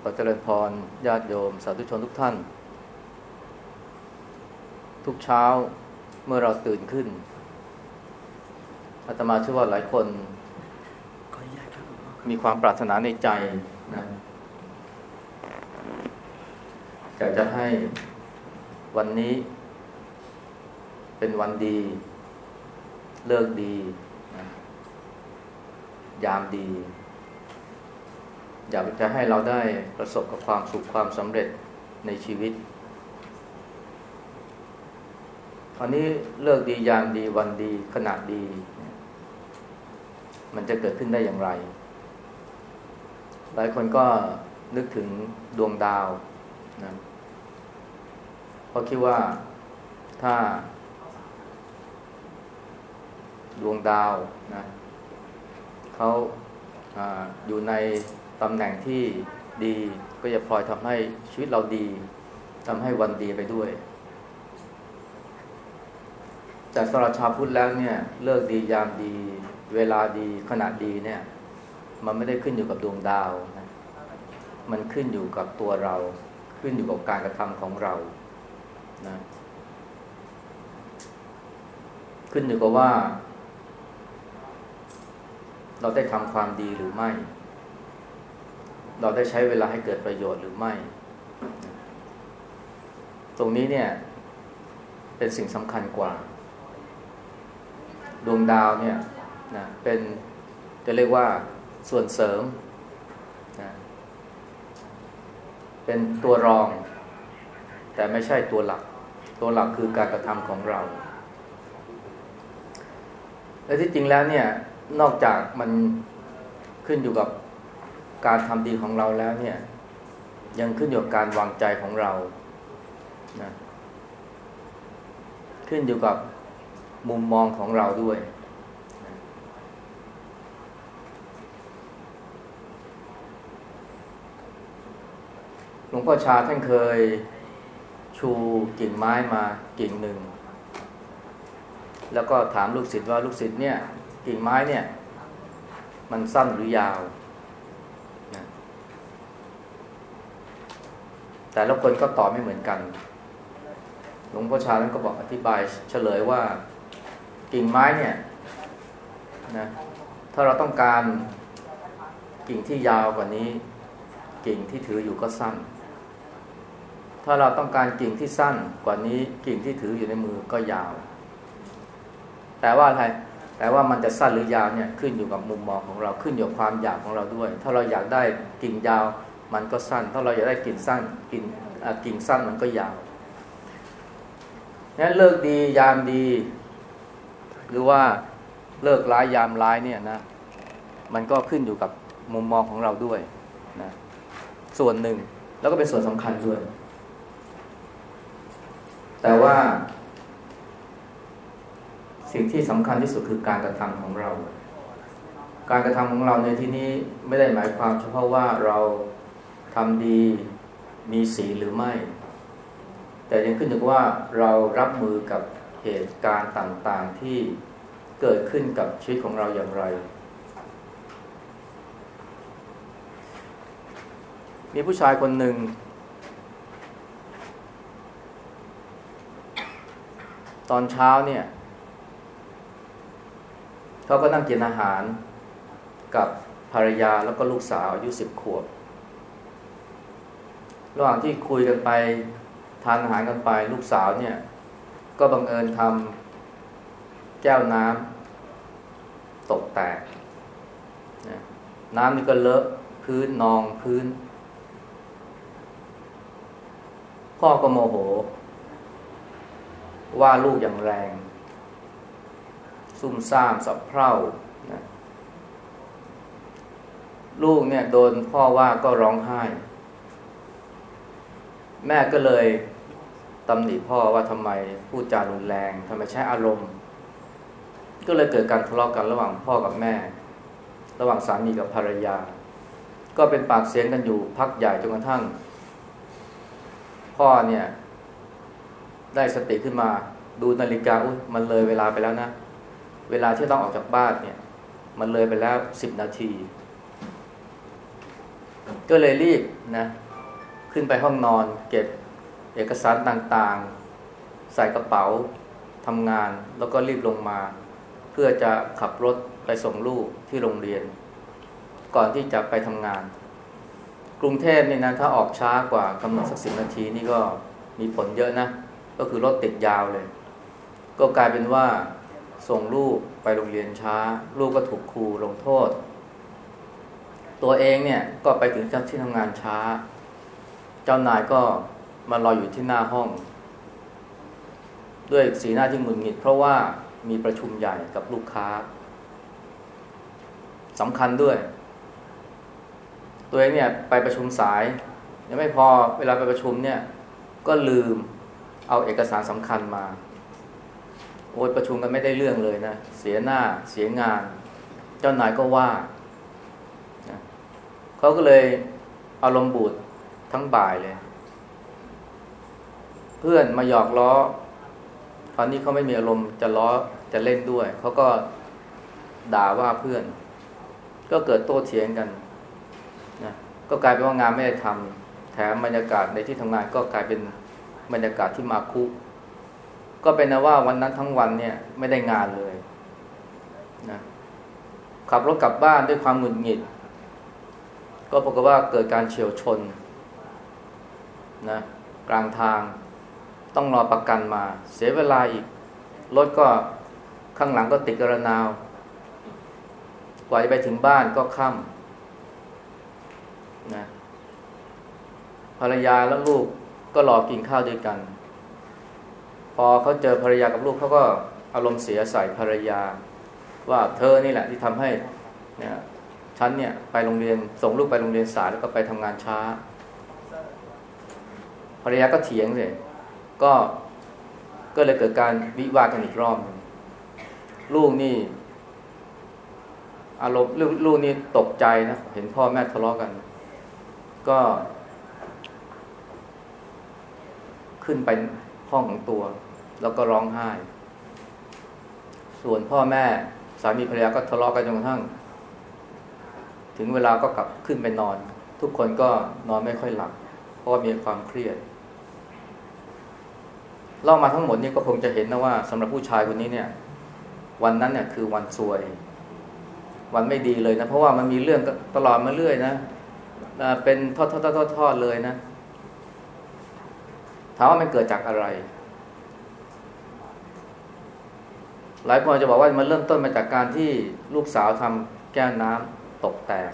ขอเจริญพรญาติโยม สาธุชนทุกท่าน ทุกเช้าเมื่อเราตื่นขึ้นอาตมาเชื่อว่าหลายคน มีความปรารถนาในใจนะอยากจะให้วันนี้ เป็นวันดี เลิกดี ยามดี อยากจะให้เราได้ประสบกับความสุขความสำเร็จในชีวิตตอนนี้เลิกดียามดีวันดีขณะดี มันจะเกิดขึ้นได้อย่างไร หลายคนก็นึกถึงดวงดาวนะเพราะคิดว่าถ้า ดวงดาวนะเขาออยู่ใน ตำแหน่งที่ดีก็จะพลอยทำให้ชีวิตเราดีทำให้วันดีไปด้วย แต่สรับชาพุทธแล้วเนี่ยเลิกดียามดี เวลาดีขณะดีเนี่ย มันไม่ได้ขึ้นอยู่กับดวงดาวนะมันขึ้นอยู่กับตัวเรา ขึ้นอยู่กับการกระทำของเรานะขึ้นอยู่กับว่า เราได้ทำความดีหรือไม่ เราได้ใช้เวลาให้เกิดประโยชน์หรือไม่ ตรงนี้เนี่ยเป็นสิ่งสำคัญกว่า ดวงดาวเนี่ยนะเป็นจะเรียกว่าส่วนเสริมนะเป็นตัวรอง แต่ไม่ใช่ตัวหลัก ตัวหลักคือการกระทำของเรา และที่จริงแล้วเนี่ยนอกจากมันขึ้นอยู่กับ การทำดีของเราแล้วเนี่ย ยังขึ้นอยู่กับการวางใจของเรานะขึ้นอยู่กับมุมมองของเราด้วยหลวงพ่อชาท่านเคยชูกิ่งไม้มากิ่งหนึ่ง แล้วก็ถามลูกศิษย์ว่าลูกศิษย์เนี่ย กิ่งไม้เนี่ย มันสั้นหรือยาวนะ แต่ละคนก็ตอบไม่เหมือนกัน หลวงพ่อชาท่านก็บอกอธิบายเฉลยว่ากิ่งไม้เนี่ยนะถ้าเราต้องการกิ่งที่ยาวกว่านี้ กิ่งที่ถืออยู่ก็สั้น ถ้าเราต้องการกิ่งที่สั้นกว่านี้กิ่งที่ถืออยู่ในมือก็ยาว แต่ว่าอะไรแต่ว่ามันจะสั้นหรือยาวเนี่ยขึ้นอยู่กับมุมมองของเราขึ้นอยู่กับความอยากของเราด้วย ถ้าเราอยากได้กิ่งยาว มันก็สั้น ถ้าเราอยากได้กิ่งสั้นกิ่งกิ่งสั้นมันก็ยาวนั้นเลิกดียามดี หรือว่าเลิกร้ายยามร้ายเนี่ยนะ มันก็ขึ้นอยู่กับมุมมองของเราด้วยนะส่วนหนึ่งแล้วก็เป็นส่วนสำคัญด้วย แต่ว่า สิ่งที่สำคัญที่สุดคือการกระทำของเรา การกระทำของเราในที่นี้ไม่ได้หมายความเฉพาะว่าเรา ทำดีมีสีหรือไม่ แต่ยังขึ้นอยู่ว่าเรารับมือกับเหตุการณ์ต่างๆที่เกิดขึ้นกับชีวิตของเราอย่างไร มีผู้ชายคนหนึ่ง ตอนเช้าเนี่ยเขาก็นั่งกินอาหารกับภรรยาแล้วก็ลูกสาวอายุสิบขวบ ระหว่างที่คุยกันไปทานอาหารกันไป ลูกสาวเนี่ย ก็บังเอิญทำแก้วน้ำตกแตก น้ำนี่ก็เลอะพื้นนองพื้น พ่อก็โมโห ว่าลูกอย่างแรง ซุ่มซ่ามสับเพร่านะลูกเนี่ยโดนพ่อว่าก็ร้องไห้ แม่ก็เลยตำหนิพ่อว่าทำไมพูดจารุนแรงทำไมใช้อารมณ์ ก็เลยเกิดการทะเลาะกกันระหว่างพ่อกับแม่ ระหว่างสามีกับภรรยา ก็เป็นปากเสียงกันอยู่พักใหญ่จนกระทั่ง พ่อเนี่ย ได้สติขึ้นมาดูนาฬิกาอุ้ยมันเลยเวลาไปแล้วนะ เวลาที่ต้องออกจากบ้านเนี่ย มันเลยไปแล้วสิบนาที ก็เลยรีบนะ ขึ้นไปห้องนอน เก็บเอกสารต่างๆ ใส่กระเป๋าทำงานแล้วก็รีบลงมา เพื่อจะขับรถไปส่งลูกที่โรงเรียน ก่อนที่จะไปทำงาน กรุงเทพนี่นะถ้าออกช้ากว่ากำหนดสักสิบนาทีนี่ก็มีผลเยอะนะ ก็คือรถติดยาวเลย ก็กลายเป็นว่าส่งลูกไปโรงเรียนช้า ลูกก็ถูกครูลงโทษ ตัวเองเนี่ยก็ไปถึงที่ทำงานช้า จ้านายก็มารออยู่ที่หน้าห้อง ด้วยสีหน้าที่หงุดหงิด เพราะว่ามีประชุมใหญ่กับลูกค้าสำคัญด้วย ตัวเองเนี่ยไปประชุมสาย ยังไม่พอเวลาไปประชุมเนี่ย ก็ลืมเอาเอกสารสำคัญมา โอ้ยประชุมกันไม่ได้เรื่องเลยนะ เสียหน้าเสียงาน เจ้านายก็ว่า เขาก็เลยอารมณ์บูด ทั้งบ่ายเลย เพื่อนมาหยอกล้อคราวนี้เขาไม่มีอารมณ์จะล้อจะเล่นด้วย เขาก็ด่าว่าเพื่อน ก็เกิดโต้เถียงกันนะก็กลายเป็นว่างานไม่ได้ทำแถมบรรยากาศในที่ทำงานก็กลายเป็นบรรยากาศที่มาคุก็เป็นนะว่าวันนั้นทั้งวันเนี่ยไม่ได้งานเลยนะขับรถกลับบ้านด้วยความหงุดหงิด ก็ปรากฏว่าเกิดการเฉียวชน นะกลางทางต้องรอประกันมา เสียเวลาอีก รถก็ข้างหลังก็ติดกระนาว กว่าจะไปถึงบ้านก็ค่ำนะภรรยาและลูกก็รอกินข้าวด้วยกัน พอเขาเจอภรรยากับลูกเขาก็อารมณ์เสียใส่ภรรยา ว่าเธอนี่แหละที่ทำให้เนี่ยฉันเนี่ยไปโรงเรียนส่งลูกไปโรงเรียนสายแล้วก็ไปทำงานช้า ภรรยาก็เถียงเลยก็ก็เลยเกิดการวิวาทกันอีกรอบลูกนี่ อารมณ์ลูกนี่ตกใจนะ เห็นพ่อแม่ทะเลาะกัน ก็ ขึ้นไปห้องของตัว แล้วก็ร้องไห้ ส่วนพ่อแม่ สามีภรรยาก็ทะเลาะกันจนกระทั่ง ถึงเวลาก็กลับขึ้นไปนอน ทุกคนก็นอนไม่ค่อยหลับ ราะว่ามีความเครียด เล่ามาทั้งหมดนี้ก็คงจะเห็นนะว่าสำหรับผู้ชายคนนี้เนี่ย วันนั้นเนี่ยคือวันซวย วันไม่ดีเลยนะ เพราะว่ามันมีเรื่องตลอดมาเรื่อยนะเป็นทอดทอดทอดทอดเลยนะถามว่ามันเกิดจากอะไร หลายคนจะบอกว่ามันเริ่มต้นมาจากการที่ลูกสาวทำแก้วน้ำตกแตก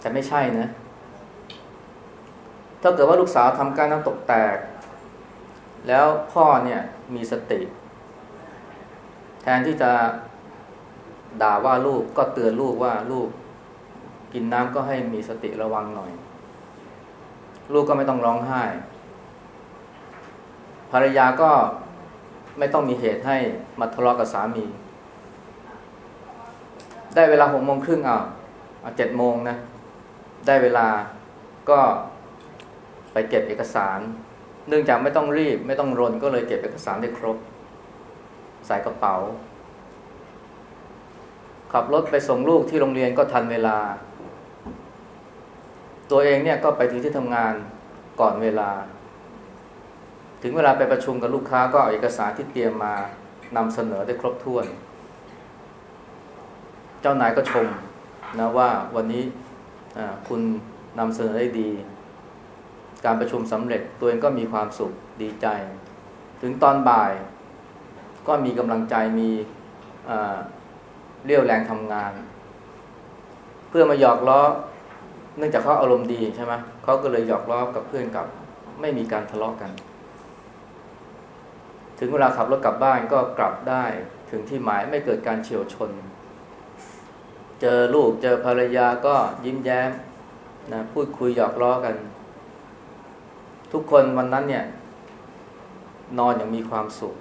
แต่ไม่ใช่นะ ถ้าเกิดว่าลูกสาวทำก้วน้ำตกแตก แล้วพ่อเนี่ยมีสติ แทนที่จะด่าว่าลูกก็เตือนลูกว่าลูกกินน้ำก็ให้มีสติระวังหน่อย ลูกก็ไม่ต้องร้องไห้ ภรรยาก็ไม่ต้องมีเหตุให้มาทะเลาะกับสามี ได้เวลาหกโมงครึ่งอะเจ็ดโมงนะ ได้เวลาก็ เก็บเอกสาร เนื่องจากไม่ต้องรีบ ไม่ต้องรนก็เลยเก็บเอกสารได้ครบ ใส่กระเป๋า ขับรถไปส่งลูกที่โรงเรียนก็ทันเวลา ตัวเองเนี่ยก็ไปถึงที่ทำงานก่อนเวลา ถึงเวลาไปประชุมกับลูกค้าก็เอาเอกสารที่เตรียมมานำเสนอได้ครบถ้วน เจ้านายก็ชมนะว่าวันนี้คุณนำเสนอได้ดี การประชุมสำเร็จตัวเองก็มีความสุขดีใจ ถึงตอนบ่าย ก็มีกำลังใจมีเรี่ยวแรงทำงาน เพื่อมาหยอกล้อ เนื่องจากเขาอารมณ์ดีใช่ไหมเขาก็เลยหยอกล้อกับเพื่อนกับ ไม่มีการทะเลาะกกัน ถึงเวลาขับรถกลับบ้านก็กลับได้ถึงที่หมายไม่เกิดการเฉียวชน เจอลูกเจอภรรยาก็ยิ้มแย้มนะพูดคุยหยอกล้อกัน ทุกคนวันนั้นเนี่ย นอนอย่างมีความสุข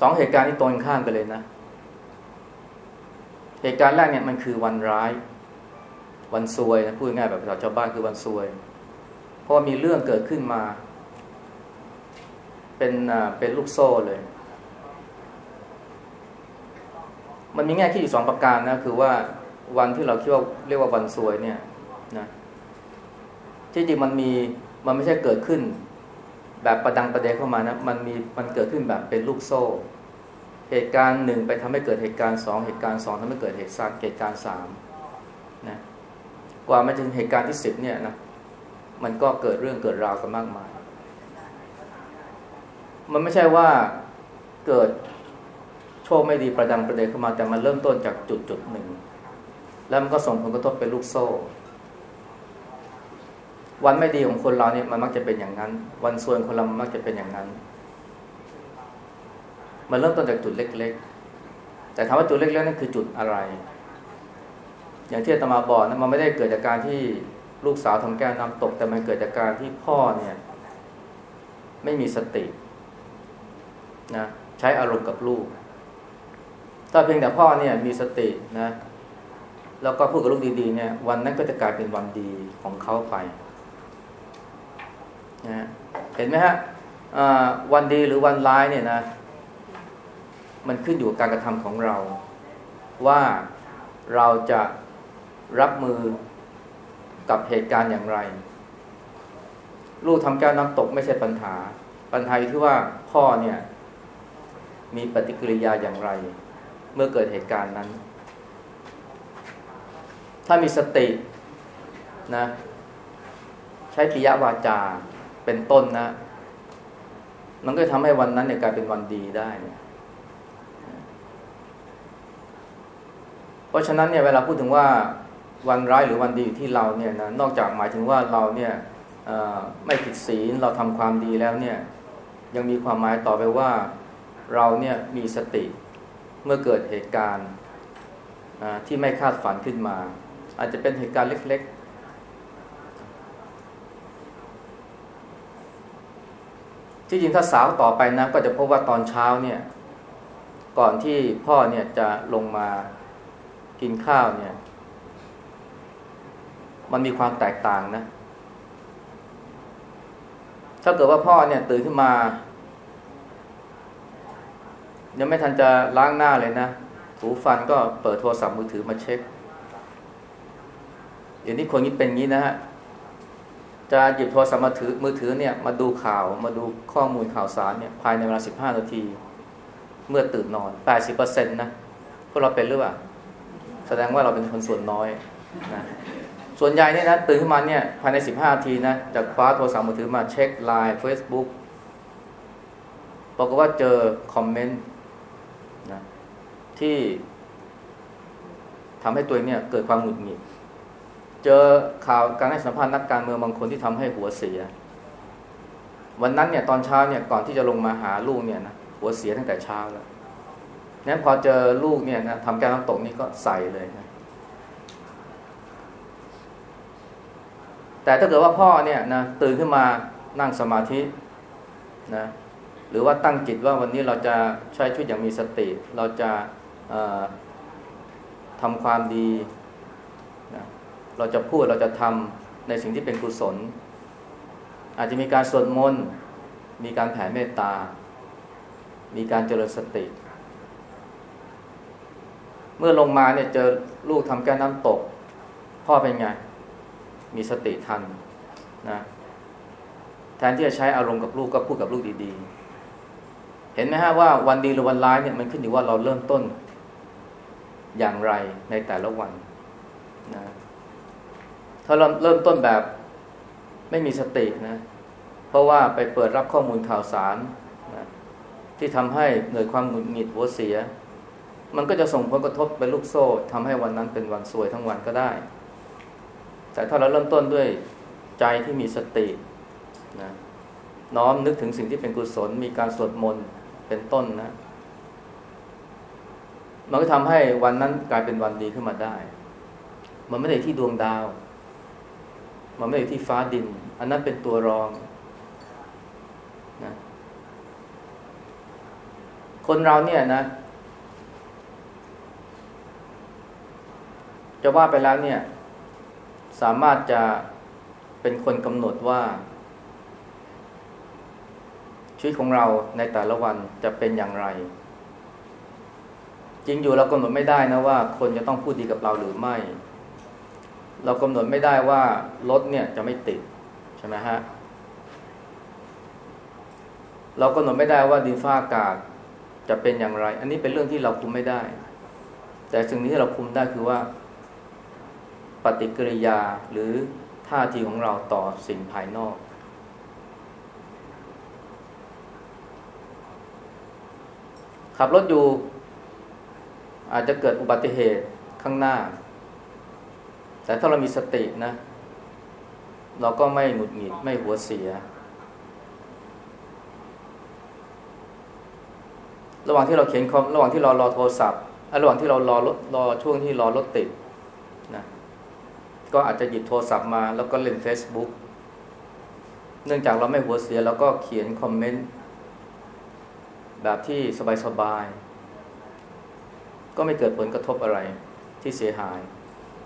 สองเหตุการณ์ที่ตรงข้ามกันเลยนะ เหตุการณ์แรกเนี่ยมันคือวันร้าย วันซวยนะพูดง่ายแบบภาษาชาวบ้านคือวันซวย เพราะมีเรื่องเกิดขึ้นมา เป็นเป็นลูกโซ่เลย มันมีแง่คิดอยู่สองประการนะ คือว่าวันที่เราคิดว่าเรียกว่าวันสวยเนี่ยนะ ที่จริงมันมีมันไม่ใช่เกิดขึ้น แบบประดังประเดเข้ามานะมันมีมันเกิดขึ้นแบบเป็นลูกโซ่ เหตุการณ์หนึ่งไปทำให้เกิดเหตุการณ์สองเหตุการณ์สองทำให้เกิดเหตุสามเหตุการณ์สามนะกว่ามาถึงเหตุการณ์ที่สิบเนี่ยนะมันก็เกิดเรื่องเกิดราวกันมากมาย มันไม่ใช่ว่าเกิดโชคไม่ดีประดังประเดเข้ามาแต่มันเริ่มต้นจากจุดจุดหนึ่งแล้วมันก็ส่งผลกระทบเป็นลูกโซ่ วันไม่ดีของคนเราเนี่ยมันมักจะเป็นอย่างนั้น วันซวยคนเรามักจะเป็นอย่างนั้น มันเริ่มต้นจากจุดเล็ก ๆ แต่ถามว่าจุดเล็กๆนั่นคือจุดอะไร อย่างที่อาตมาบอกนะมันไม่ได้เกิดจากการที่ลูกสาวทำแก้วน้ำตก แต่มันเกิดจากการที่พ่อเนี่ย ไม่มีสตินะใช้อารมณ์กับลูก ถ้าเพียงแต่พ่อเนี่ยมีสตินะแล้วก็พูดกับลูกดีๆเนี่ยวันนั้นก็จะกลายเป็นวันดีของเขาไป นะเห็นไหมฮะวันดีหรือวันร้ายเนี่ยนะ มันขึ้นอยู่กับการกระทำของเรา ว่าเราจะรับมือกับเหตุการณ์อย่างไร ลูกทำแก้วน้ำตกไม่ใช่ปัญหา ปัญหาอยู่ที่ว่าพ่อเนี่ย มีปฏิกิริยาอย่างไร เมื่อเกิดเหตุการณ์นั้น ถ้ามีสตินะ ใช้ปิยวาจา เป็นต้นนะ มันก็ทำให้วันนั้นเนี่ยกลายเป็นวันดีได้เพราะฉะนั้นเนี่ยเวลาพูดถึงว่าวันร้ายหรือวันดีอยู่ที่เราเนี่ยนะนอกจากหมายถึงว่าเราเนี่ยไม่ผิดศีลเราทำความดีแล้วเนี่ยยังมีความหมายต่อไปว่าเราเนี่ยมีสติเมื่อเกิดเหตุการณ์ที่ไม่คาดฝันขึ้นมา อาจจะเป็นเหตุการณ์เล็ก ที่จริงถ้าสาวต่อไปนะก็จะพบว่าตอนเช้าเนี่ย ก่อนที่พ่อเนี่ยจะลงมากินข้าวเนี่ย มันมีความแตกต่างนะ ถ้าเกิดว่าพ่อเนี่ยตื่นขึ้นมา ยังไม่ทันจะล้างหน้าเลยนะถูฟันก็เปิดโทรศัพท์มือถือมาเช็คเดี๋ยวนี้คนนี้เป็นงี้นะฮะ จะหยิบโทรศัพท์มาถือมือถือเนี่ยมาดูข่าวมาดูข้อมูลข่าวสารเนี่ยภายในเวลาสิบห้านาที เมื่อตื่นนอนแปดสิบเปอร์เซ็นต์นะพวกเราเป็นหรือเปล่าแสดงว่าเราเป็นคนส่วนน้อยนะส่วนใหญ่เนี่ยนะตื่นขึ้นมาเนี่ยภายในสิบห้านาทีนะจะคว้าโทรศัพท์มือถือมาเช็ค LINE Facebook บอกว่าเจอคอมเมนต์นะที่ทำให้ตัวเนี่ยเกิดความหงุดหงิด เจอข่าวการให้สัมภาษณ์นักการเมืองบางคนที่ทำให้หัวเสีย วันนั้นเนี่ยตอนเช้าเนี่ยก่อนที่จะลงมาหาลูกเนี่ยนะหัวเสียตั้งแต่เช้าแล้วนั้นพอเจอลูกเนี่ยนะทำแก้วน้ำตกนี่ก็ใส่เลยนะแต่ถ้าเกิดว่าพ่อเนี่ยนะตื่นขึ้นมานั่งสมาธินะหรือว่าตั้งจิตว่าวันนี้เราจะใช้ชีวิตอย่างมีสติ เราจะทำความดี เราจะพูดเราจะทำในสิ่งที่เป็นกุศล อาจจะมีการสวดมนต์มีการแผ่เมตตา มีการเจริญสติ เมื่อลงมาเนี่ยเจอลูกทำแก้น้ำตก พ่อเป็นไง มีสติทันนะแทนที่จะใช้อารมณ์กับลูกก็พูดกับลูกดีๆ เห็นไหมฮะว่าวันดีหรือวันร้ายเนี่ยมันขึ้นอยู่ว่าเราเริ่มต้นอย่างไรในแต่ละวันนะ ถ้าเราเริ่มต้นแบบไม่มีสตินะ เพราะว่าไปเปิดรับข้อมูลข่าวสารนะที่ทำให้เกิดความหงุดหงิดหัวเสีย มันก็จะส่งผลกระทบเป็นลูกโซ่ทำให้วันนั้นเป็นวันสวยทั้งวันก็ได้ แต่ถ้าเราเริ่มต้นด้วยใจที่มีสตินะน้อมนึกถึงสิ่งที่เป็นกุศล มีการสวดมนต์เป็นต้นนะ มันก็ทำให้วันนั้นกลายเป็นวันดีขึ้นมาได้ มันไม่ได้ที่ดวงดาว มันไม่ได้ที่ฟ้าดิน อันนั้นเป็นตัวรองนะคนเราเนี่ยนะ จะว่าไปแล้วเนี่ย สามารถจะเป็นคนกำหนดว่า ชีวิตของเราในแต่ละวันจะเป็นอย่างไร จริงอยู่เรากำหนดไม่ได้นะว่า คนจะต้องพูดดีกับเราหรือไม่ เรากำหนดไม่ได้ว่ารถเนี่ยจะไม่ติดใช่ไหมฮะเรากำหนดไม่ได้ว่าดินฟ้าอากาศจะเป็นอย่างไร อันนี้เป็นเรื่องที่เราคุมไม่ได้ แต่สิ่งที่เราคุมได้คือว่า ปฏิกิริยาหรือท่าทีของเราต่อสิ่งภายนอก ขับรถอยู่ อาจจะเกิดอุบัติเหตุข้างหน้า แต่ถ้าเรามีสตินะ เราก็ไม่หงุดหงิดไม่หัวเสีย ระหว่างที่เราเขียนคอมระหว่างที่เรารอโทรศัพท์ระหว่างที่เรารอรถรอช่วงที่รอรถติดนะก็อาจจะหยิบโทรศัพท์มาแล้วก็เล่น Facebook เนื่องจากเราไม่หัวเสียเราก็เขียนคอมเมนต์แบบที่สบายๆ ก็ไม่เกิดผลกระทบอะไรที่เสียหาย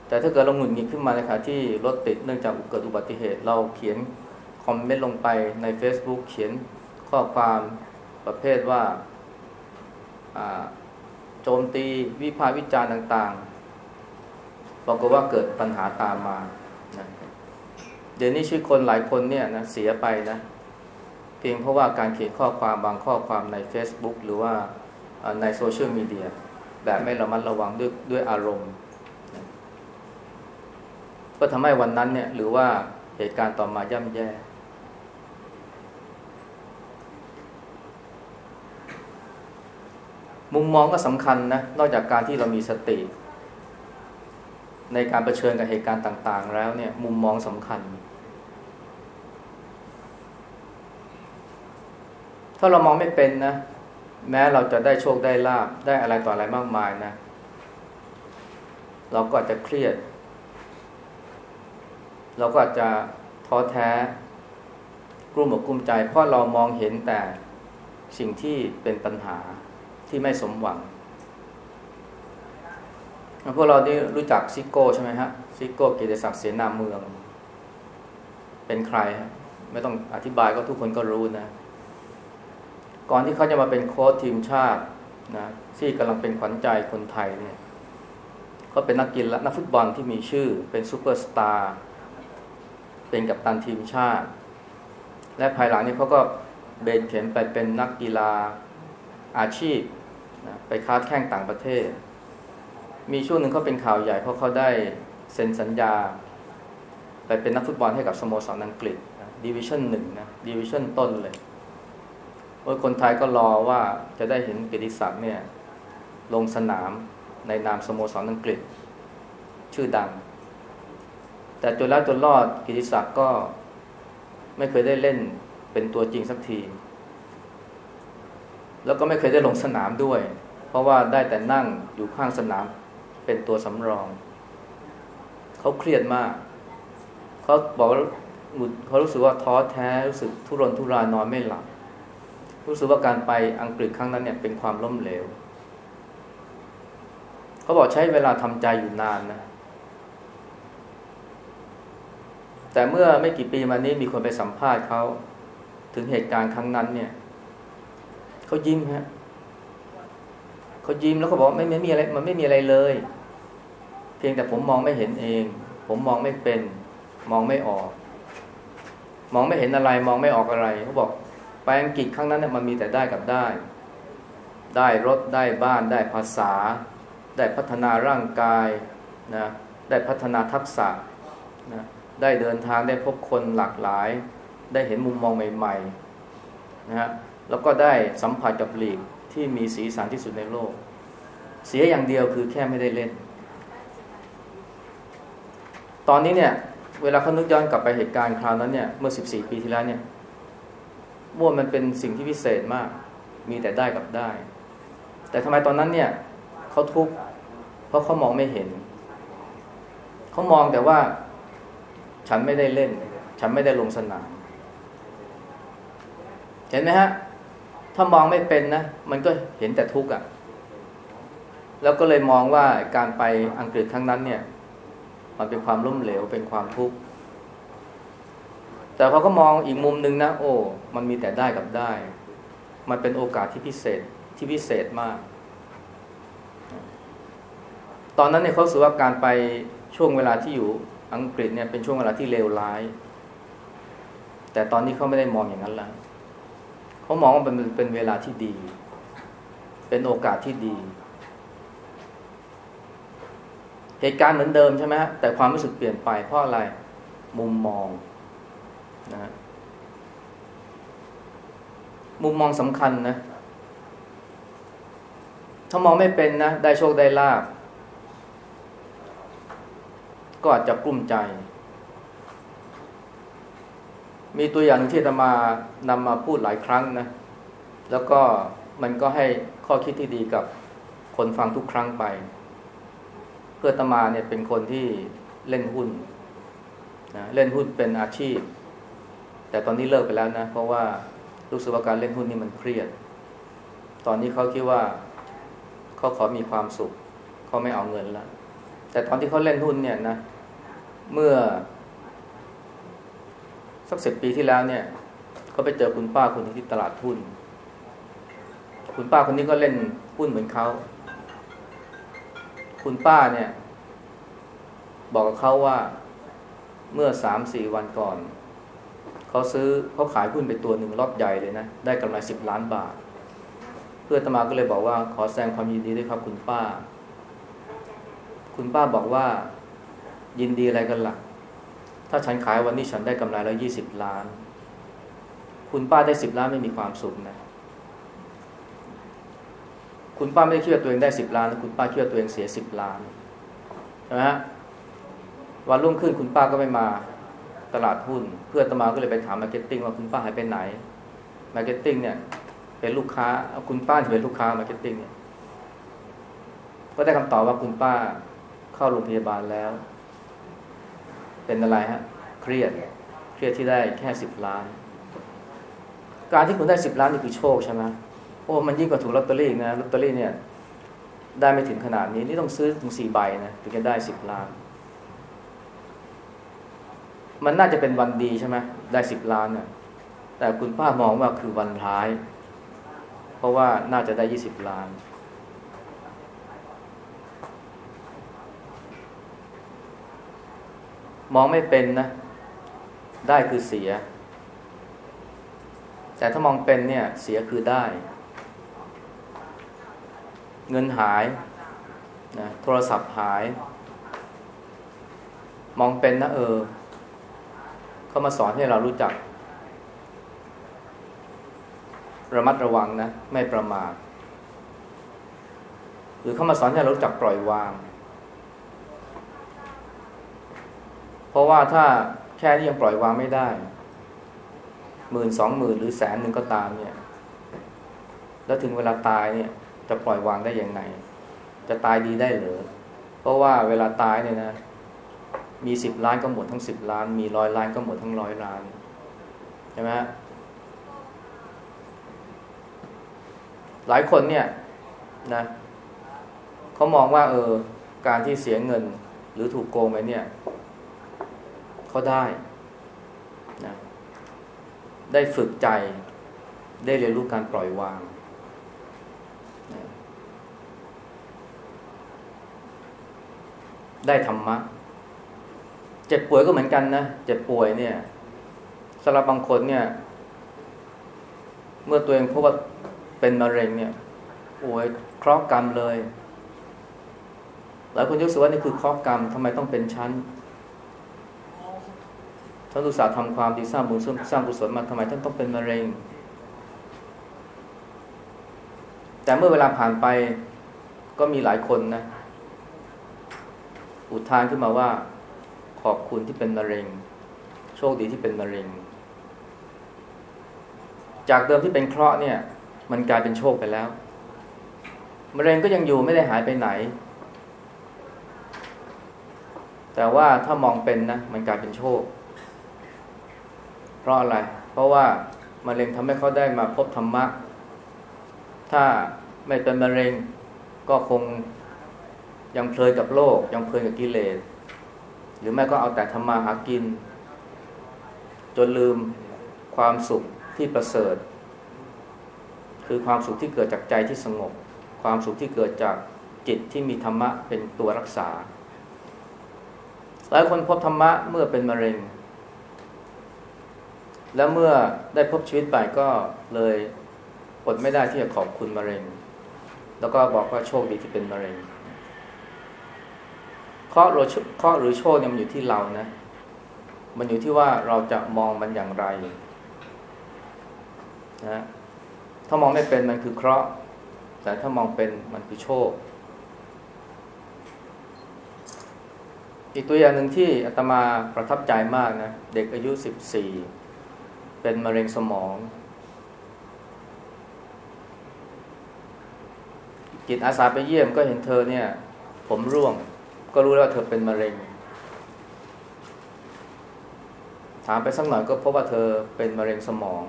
แต่ถ้าเกิดเราหงุดหงิดขึ้นมาในขณะที่รถติดเนื่องจากเกิดอุบัติเหตุ เราเขียนคอมเมนต์ลงไปใน Facebook เขียนข้อความประเภทว่าโจมตีวิพากษ์วิจารณ์ต่างๆบอกว่าเกิดปัญหาตามมานะเดี๋ยวนี้ชีวิตคนหลายคนเนี่ยนะเสียไปนะเพียงเพราะว่าการเขียนข้อความบางข้อความใน Facebook หรือว่าในโซเชียลมีเดียแบบไม่ระมัดระวังด้วยด้วยอารมณ์ ก็ทำให้วันนั้นเนี่ยหรือว่าเหตุการณ์ต่อมาย่ำแย่ มุมมองก็สำคัญนะ นอกจากการที่เรามีสติ ในการรเผชิญกับเหตุการณ์ต่าง ๆ แล้วเนี่ย มุมมองสำคัญ ถ้าเรามองไม่เป็นนะ แม้เราจะได้โชคได้ลาภได้อะไรต่ออะไรมากมายนะ เราก็อาจจะเครียด เราก็อาจจะท้อแท้กลุ้มอกกลุ้มใจ เพราะเรามองเห็นแต่สิ่งที่เป็นปัญหาที่ไม่สมหวังพวกเราได้รู้จักซิโก้ใช่ไหมฮะซิโก้เกียรติศักดิ์เสนาเมือง เป็นใครไม่ต้องอธิบายก็ทุกคนก็รู้นะ ก่อนที่เขาจะมาเป็นโค้ชทีมชาตินะที่กำลังเป็นขวัญใจคนไทยเนี่ยเขาเป็นนักกีฬานักฟุตบอลที่มีชื่อเป็นซูเปอร์สตาร์ เป็นกัปตันทีมชาติ และภายหลังนี้เขาก็เบนเข็มไปเป็นนักกีฬาอาชีพนะไปค้าแข่งต่างประเทศ มีช่วงหนึ่งเขาเป็นข่าวใหญ่เพราะเขาได้เซ็นสัญญา ไปเป็นนักฟุตบอลให้กับสโมสรอังกฤษดิวิชั่นหนึ่งนะดิวิชั่นต้นเลยโอ้คนไทยก็รอว่าจะได้เห็นเกียรติศักดิ์เนี่ยลงสนามในนามสโมสรอังกฤษ ชื่อดัง แต่จนแล้วจนรอดเกียรติศักดิ์ก็ไม่เคยได้เล่นเป็นตัวจริงสักที แล้วก็ไม่เคยได้ลงสนามด้วย เพราะว่าได้แต่นั่งอยู่ข้างสนามเป็นตัวสำรอง เขาเครียดมาก เขาบอกว่าเขารู้สึกว่าท้อแท้รู้สึกทุรนทุรายนอนไม่หลับรู้สึกว่าการไปอังกฤษครั้งนั้นเนี่ยเป็นความล้มเหลว เขาบอกใช้เวลาทำใจอยู่นานนะ แต่เมื่อไม่กี่ปีมานี้มีคนไปสัมภาษณ์เขาถึงเหตุการณ์ครั้งนั้นเนี่ยเขายิ้มฮะเขายิ้มแล้วเขาบอกไม่ไม่มีอะไร มันไม่มีอะไรเลย เพียงแต่ผมมองไม่เห็นเอง ผมมองไม่เป็น มองไม่ออก มองไม่เห็นอะไร มองไม่ออกอะไรเขาบอกไปอังกฤษครั้งนั้นเนี่ยมันมีแต่ได้กับได้ ได้รถได้บ้านได้ภาษา ได้พัฒนาร่างกายนะได้พัฒนาทักษะนะ ได้เดินทางได้พบคนหลากหลาย ได้เห็นมุมมองใหม่ๆนะฮะแล้วก็ได้สัมผัสกับลีกที่มีสีสันที่สุดในโลก เสียอย่างเดียวคือแค่ไม่ได้เล่น ตอนนี้เนี่ย เวลาเขานึกย้อนกลับไปเหตุการณ์คราวนั้นเนี่ยเมื่อ 14 ปีที่แล้วเนี่ยม่วมันเป็นสิ่งที่พิเศษมาก มีแต่ได้กับได้ แต่ทำไมตอนนั้นเนี่ยเขาทุกข์เพราะเขามองไม่เห็น เขามองแต่ว่า ฉันไม่ได้เล่น ฉันไม่ได้ลงสนาม เห็นไหมฮะ ถ้ามองไม่เป็นนะ มันก็เห็นแต่ทุกข์อะ แล้วก็เลยมองว่าการไปอังกฤษครั้งนั้นเนี่ย มันเป็นความล้มเหลว เป็นความทุกข์ แต่พอก็มองอีกมุมหนึ่งนะ โอ้ มันมีแต่ได้กับได้ มันเป็นโอกาสที่พิเศษ ที่พิเศษมาก ตอนนั้นเนี่ยเขาสึกว่าการไปช่วงเวลาที่อยู่ อังกฤษเนี่ยเป็นช่วงเวลาที่เลวร้าย แต่ตอนนี้เขาไม่ได้มองอย่างนั้นแล้วเขามองว่าเป็นเป็นเวลาที่ดี เป็นโอกาสที่ดี เหตุการณ์เหมือนเดิมใช่ไหมฮะแต่ความรู้สึกเปลี่ยนไปเพราะอะไรมุมมองนะมุมมองสำคัญนะ ถ้ามองไม่เป็นนะ ได้โชคได้ลาบ ก็อาจจะกลุ้มใจ มีตัวอย่างที่จะมานำมาพูดหลายครั้งนะ แล้วก็มันก็ให้ข้อคิดที่ดีกับคนฟังทุกครั้งไป เพื่อตมาเนี่ยเป็นคนที่เล่นหุ้นนะเล่นหุ้นเป็นอาชีพ แต่ตอนนี้เลิกไปแล้วนะ เพราะว่ารู้สึกว่าการเล่นหุ้นนี่มันเครียด ตอนนี้เขาคิดว่าเขาขอมีความสุขเขาไม่เอาเงินแล้วแต่ตอนที่เขาเล่นหุ้นเนี่ยนะ เมื่อ สักสิบปีที่แล้วเนี่ยเขาไปเจอคุณป้าคนนึงที่ตลาดหุ้น คุณป้าคนนี้ก็เล่นหุ้นเหมือนเขา คุณป้าเนี่ย บอกกับเขาว่าเมื่อสามสี่วันก่อน เขาซื้อเขาขายหุ้นไปตัวหนึ่งรอบใหญ่เลยนะ ได้กำไรสิบล้านบาท เพื่อตมาก็เลยบอกว่าขอแสดงความยินดีด้วยครับคุณป้า คุณป้าบอกว่า ยินดีอะไรกันละ่ะ ถ้าฉันขายวันนี้ฉันได้กำไรแล้วยี่สิบล้าน คุณป้าได้สิบล้านไม่มีความสุขนะ คุณป้าไม่ได้คิดว่าตัวเองได้สิบล้านคุณป้าคิดว่าตัวเองเสียสิบล้านใช่ไหมฮะวันรุ่งขึ้นคุณป้าก็ไม่มาตลาดหุ้น เพื่อนอาตมาก็เลยไปถาม marketing ว่าคุณป้าหายไปไหน marketing เนี่ย เป็นลูกค้าคุณป้าที่เป็นลูกค้า marketing เนี่ยก็ได้คำตอบว่าคุณป้าเข้าโรงพยาบาลแล้ว เป็นอะไรฮะ เครียด เครียดที่ได้แค่สิบล้าน การที่คุณได้สิบล้านนี่คือโชคใช่ไหมโอ้มันยิ่งกว่าถูกลอตเตอรี่นะลอตเตอรี่เนี่ย ได้ไม่ถึงขนาดนี้ นี่ต้องซื้อถึงสี่ใบนะถึงจะได้สิบล้าน มันน่าจะเป็นวันดีใช่ไหมได้สิบล้านเนี่ยแต่คุณป้ามองว่าคือวันร้าย เพราะว่าน่าจะได้ยี่สิบล้าน มองไม่เป็นนะ ได้คือเสีย แต่ถ้ามองเป็นเนี่ย เสียคือได้ เงินหายนะโทรศัพท์หาย มองเป็นนะเออ เขามาสอนให้เรารู้จัก ระมัดระวังนะ ไม่ประมาทหรือเขามาสอนให้เรารู้จักปล่อยวาง เพ ราะว่าถ้าแค่นี้ยังปล่อยวางไม่ได้หมื่นสองหมื่นหรือแสนหนึ่งก็ตามเนี่ย แล้วถึงเวลาตายเนี่ยจะปล่อยวางได้ยังไง จะตายดีได้หรือเพราะว่าเวลาตายเนี่ยนะ มีสิบล้านก็หมดทั้งสิบล้าน มีร้อยล้านก็หมดทั้งร้อยล้านใช่ไหมหลายคนเนี่ยนะเขามองว่าเออการที่เสียเงินหรือถูกโกงไปเนี่ย เขาได้นะได้ฝึกใจได้เรียนรู้การปล่อยวางนะได้ธรรมะ เจ็บป่วยก็เหมือนกันนะ เจ็บป่วยเนี่ยสำหรับบางคนเนี่ย เมื่อตัวเองพบว่าเป็นมะเร็งเนี่ยโอ้ยเคราะห์กรรมเลยหลายคนยกสว่านี่คือเคราะห์กรรมทำไมต้องเป็นชั้น ท่านอุตส่าห์ทำความดีสร้างบุญสร้างกุศลมาทำไมท่านต้องเป็นมะเร็ง แต่เมื่อเวลาผ่านไปก็มีหลายคนนะ อุทานขึ้นมาว่า ขอบคุณที่เป็นมะเร็ง โชคดีที่เป็นมะเร็ง จากเดิมที่เป็นเคราะห์เนี่ย มันกลายเป็นโชคไปแล้วมะเร็งก็ยังอยู่ไม่ได้หายไปไหน แต่ว่าถ้ามองเป็นนะ มันกลายเป็นโชค เพราะอะไร เพราะว่ามะเร็งทำให้เขาได้มาพบธรรมะ ถ้าไม่เป็นมะเร็งก็คงยังเพลินกับโลก ยังเพลินกับกิเลสหรือแม่ก็เอาแต่ทำมาหากิน จนลืมความสุขที่ประเสริฐ คือความสุขที่เกิดจากใจที่สงบ ความสุขที่เกิดจากจิตที่มีธรรมะเป็นตัวรักษา หลายคนพบธรรมะเมื่อเป็นมะเร็ง แล้วเมื่อได้พบชีวิตไปก็เลยอดไม่ได้ที่จะขอบคุณมะเร็ง แล้วก็บอกว่าโชคดีที่เป็นมะเร็งเคราะห์หรือเคราะห์หรือโชคเนี่ยมันอยู่ที่เรานะ มันอยู่ที่ว่าเราจะมองมันอย่างไรนะถ้ามองไม่เป็นมันคือเคราะห์ แต่ถ้ามองเป็นมันคือโชค อีกตัวอย่างหนึ่งที่อาตมาประทับใจมากนะ เด็กอายุสิบสี่ เป็นมะเร็งสมอง จิตอาสาไปเยี่ยมก็เห็นเธอเนี่ย ผมร่วง ก็รู้แล้วว่าเธอเป็นมะเร็ง ถามไปสักหน่อยก็พบว่าเธอเป็นมะเร็งสมอง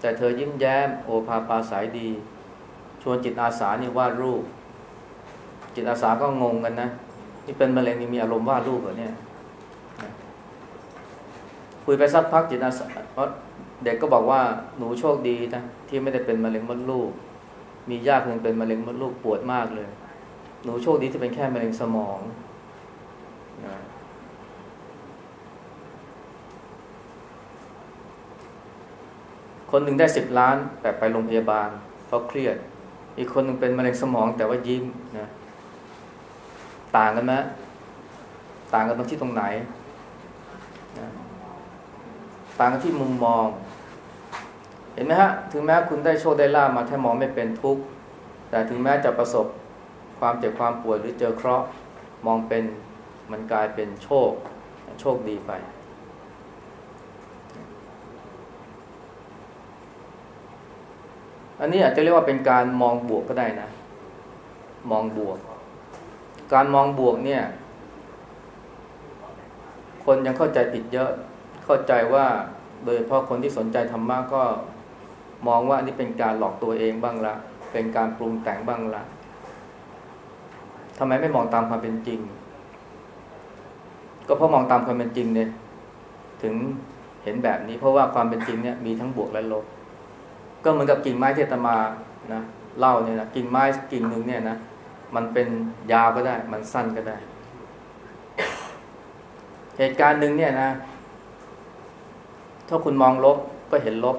แต่เธอยิ้มแย้ม โอภาปาสายดี ชวนจิตอาสานี่วาดรูป จิตอาสาก็งงกันนะ นี่เป็นมะเร็งนี่มีอารมณ์วาดรูปเหรอเนี่ย คุยไปสักพักจิตอาสาเด็กก็บอกว่าหนูโชคดีนะที่ไม่ได้เป็นมะเร็งมดลูก มีญาติเพิ่งเป็นมะเร็งมดลูกปวดมากเลย หนูโชคดีที่เป็นแค่มะเร็งสมองนะคนหนึ่งได้สิบล้านแต่ไปโรงพยาบาลเพราะเครียด อีกคนหนึ่งเป็นมะเร็งสมองแต่ว่ายิ้มนะ ต่างกันไหมต่างกันตรงที่ตรงไหน ต่างกันที่มุมมอง เห็นไหมฮะ ถึงแม้คุณได้โชคได้ลาบมาถ้ามองไม่เป็นทุกข์แต่ถึงแม้จะประสบความเจ็บความป่วยหรือเจอเคราะห์มองเป็นมันกลายเป็นโชค โชคดีไป อันนี้อาจจะเรียกว่าเป็นการมองบวกก็ได้นะ มองบวก การมองบวกเนี่ย คนยังเข้าใจผิดเยอะ เข้าใจว่าโดยเฉพาะคนที่สนใจธรรมะก็มองว่านี่เป็นการหลอกตัวเองบ้างละ เป็นการปรุงแต่งบ้างละทำไมไม่มองตามความเป็นจริง ก็เพราะมองตามความเป็นจริงเนี่ยถึงเห็นแบบนี้เพราะว่าความเป็นจริงเนี่ยมีทั้งบวกและลบ ก็เหมือนกับกิ่งไม้ที่ตมานะเล่าเนี่ยนะกิ่งไม้กิ่งหนึ่งเนี่ยนะมันเป็นยาวก็ได้ มันสั้นก็ได้ เหตุการณ์หนึ่งเนี่ยนะ ถ้าคุณมองลบก็เห็นลบ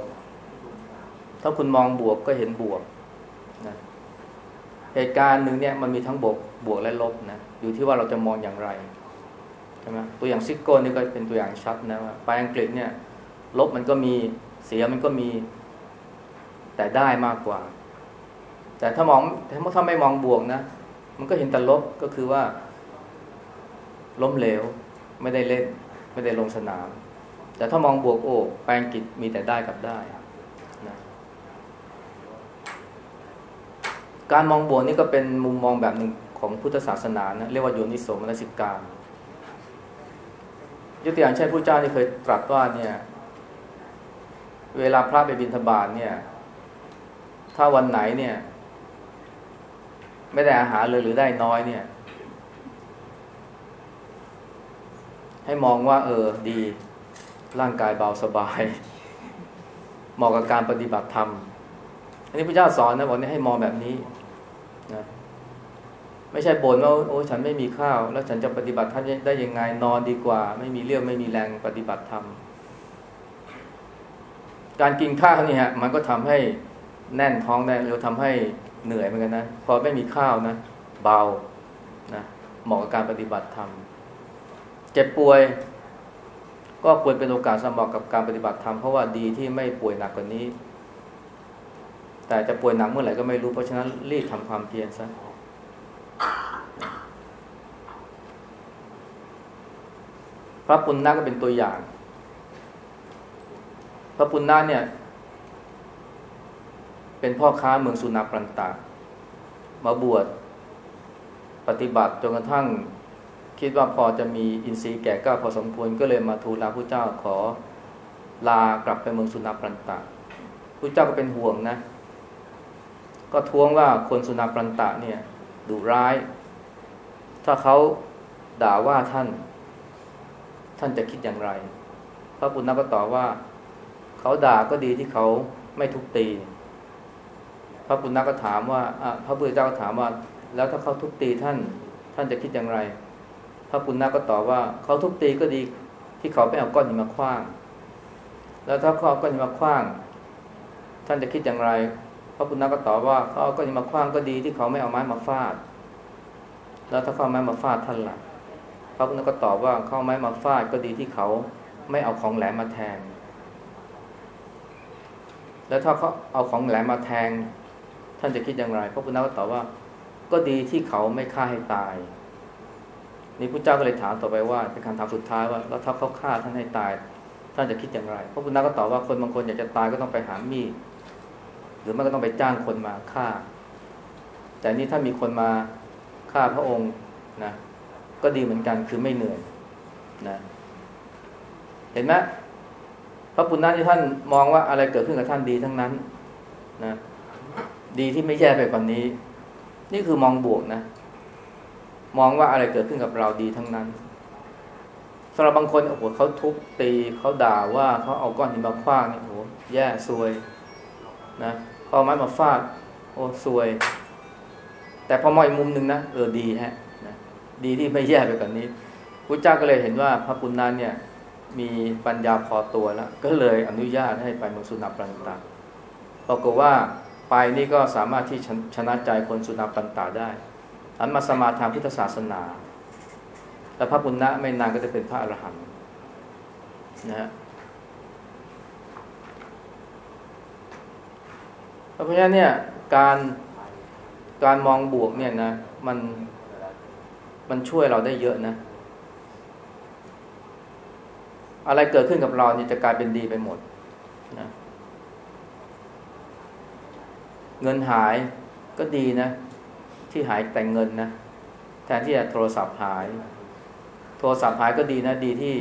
ถ้าคุณมองบวกก็เห็นบวกนะเหตุการณ์หนึ่งเนี่ยมันมีทั้งบวกบวกและลบนะอยู่ที่ว่าเราจะมองอย่างไรใช่ไหมตัวอย่างซิกโก้นี่ก็เป็นตัวอย่างชัดนะว่าไปอังกฤษเนี่ย ลบมันก็มีเสียมันก็มี แต่ได้มากกว่า แต่ถ้ามองถ้าไม่มองบวกนะ มันก็เห็นแต่ลบก็คือว่า ล้มเหลว ไม่ได้เล่น ไม่ได้ลงสนาม แต่ถ้ามองบวกโอ้แปลงกิจมีแต่ได้กับได้นะการมองบวกนี่ก็เป็นมุมมองแบบหนึ่งของพุทธศาสนานะเรียกว่าโยนิโสมนสิการยกตัวอย่างเช่นพระเจ้านี่เคยตรัสว่าเนี่ย เวลาพระไปบิณฑบาตเนี่ย ถ้าวันไหนเนี่ย ไม่ได้อาหารเลยหรือได้น้อยเนี่ย ให้มองว่า เออดี ร่างกายเบาสบายเหมาะกับการปฏิบัติธรรม อันนี้พระเจ้าสอนนะบอกนี่ให้มองแบบนี้นะไม่ใช่บ่นว่าโอ้ฉันไม่มีข้าว แล้วฉันจะปฏิบัติธรรมได้ยังไงนอนดีกว่า ไม่มีเรี่ยวไม่มีแรงปฏิบัติธรรมการกินข้าวนี่ฮะมันก็ทำให้แน่นท้องได้หรือทำให้เหนื่อยเหมือนกันนะพอไม่มีข้าวนะเบานะเหมาะกับการปฏิบัติธรรมเจ็บป่วย ก็ควรเป็นโอกาสสมเหมาะกับการปฏิบัติธรรมเพราะว่าดีที่ไม่ป่วยหนักกว่านี้ แต่จะป่วยหนักเมื่อไหร่ก็ไม่รู้เพราะฉะนั้นรีบทำความเพียรซะพระปุณณะก็เป็นตัวอย่าง พระปุณณะเนี่ย เป็นพ่อค้าเมืองสุนาปรันตามาบวชปฏิบัติจนกระทั่ง คิดว่าพอจะมีอินทรีย์แก่กล้าพอสมควรก็เลยมาทูลลาพระเจ้าขอลากลับไปเมืองสุนาปรันตาพระเจ้าก็เป็นห่วงนะ ก็ท้วงว่าคนสุนาปรันตะเนี่ยดุร้าย ถ้าเขาด่าว่าท่าน ท่านจะคิดอย่างไร พระปุณณะก็ตอบว่า เขาด่าก็ดีที่เขาไม่ทุบตี พระปุณณะก็ถามว่าพระพุทธเจ้าก็ถามว่า แล้วถ้าเขาทุบตีท่าน ท่านจะคิดอย่างไร ระปุณณะก็ตอบว่าเขาทุบตีก็ดีที่เขาไปเอาก้อนหินมาคว้าง แล้วถ้าเขาเอาก้อนหินมาคว้าง ท่านจะคิดอย่างไร พระปุณณะก็ตอบว่าเขาเอาก้อนหินมาคว้างก็ดีที่เขาไม่เอาไม้มาฟาด แล้วถ้าเขาเอาไม้มาฟาดท่านล่ะ พระพุทธก็ตอบว่าเขาไม้มาฟาดก็ดีที่เขาไม่เอาของแหลมมาแทง แล้วถ้าเขาเอาของแหลมมาแทง ท่านจะคิดอย่างไร พระพุทธก็ตอบว่า ก็ดีที่เขาไม่ฆ่าให้ตาย นี่พระเจ้าก็เลยถามต่อไปว่าเป็นคำถามสุดท้ายว่าแล้วถ้าเขาฆ่าท่านให้ตาย ท่านจะคิดอย่างไรพระพุทธก็ตอบว่าคนบางคนอยากจะตายก็ต้องไปหามีดหรือไม่ก็ต้องไปจ้างคนมาฆ่า แต่นี่ถ้ามีคนมาฆ่าพระองค์นะก็ดีเหมือนกันคือไม่เหนื่อยนะเห็นไหมพระปุณณะที่ท่านมองว่าอะไรเกิดขึ้นกับท่านดีทั้งนั้นนะดีที่ไม่แย่ไปกว่านี้ นี่คือมองบวกนะ มองว่าอะไรเกิดขึ้นกับเราดีทั้งนั้นสำหรับบางคนโอ้โหเขาทุบตีเขาด่าว่าเขาเอาก้อนหินมาคว้างนี่ยโอ้โหแย่ซวยนะพอไม้มาฟาดโอ้ซวย แต่พอมองอีกมุมหนึ่งนะเออดีฮะนะดีที่ไม่แย่ไปกว่านนี้พระเจ้าก็เลยเห็นว่าพระปุณณะเนี่ยมีปัญญาพอตัวแล้ว ก็เลยอนุญาตให้ไปเมืองสุนัขปันตาปรากฏว่าไปนี่ก็สามารถที่ชนะใจคนสุนัขปันตาได้ อันมาสมาทานพุทธศาสนาแต่พระปุณณะไม่นานก็จะเป็นพระอรหันต์นะฮะเพราะฉะนั้นเนี่ยการการมองบวกเนี่ยนะมันมันช่วยเราได้เยอะนะ อะไรเกิดขึ้นกับเรานี่จะกลายเป็นดีไปหมดนะเงินหายก็ดีนะ ที่หายแต่เงินนะแทนที่จะโทรศัพท์หาย โทรศัพท์หายก็ดีนะดีที่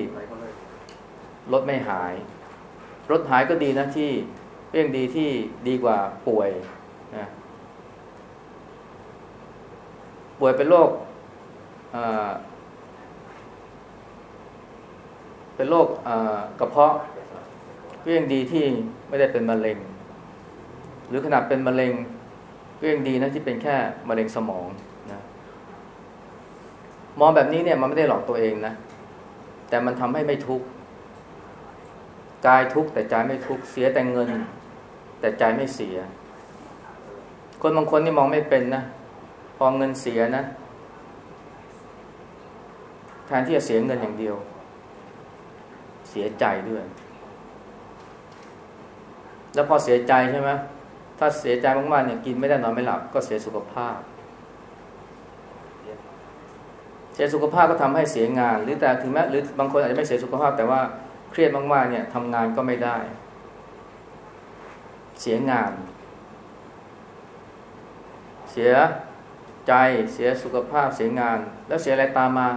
รถไม่หาย รถหายก็ดีนะที่เรื่องดีที่ดีกว่าป่วยนะป่วยเป็นโรคเป็นโรคกระเพาะก็ยังดีที่ไม่ได้เป็นมะเร็ง หรือขนาดเป็นมะเร็ง ก็ยังดีนะที่เป็นแค่มะเร็งสมองนะมองแบบนี้เนี่ยมันไม่ได้หลอกตัวเองนะ แต่มันทำให้ไม่ทุกข์กายทุกข์แต่ใจไม่ทุกข์เสียแต่เงิน แต่ใจไม่เสีย คนบางคนนี่มองไม่เป็นนะพอเงินเสียนะแทนที่จะเสียเงินอย่างเดียว เสียใจด้วย แล้วพอเสียใจใช่ไหม ถ้าเสียใจมากๆเนี่ยกินไม่ได้นอนไม่หลับ ก็เสียสุขภาพ เสียสุขภาพก็ทำให้เสียงาน หรือแต่ถึงแม้หรือบางคนอาจจะไม่เสียสุขภาพ แต่ว่าเครียดมากๆเนี่ยทำงานก็ไม่ได้ เสียงาน เสียใจเสียสุขภาพเสียงาน แล้วเสียอะไรตามมา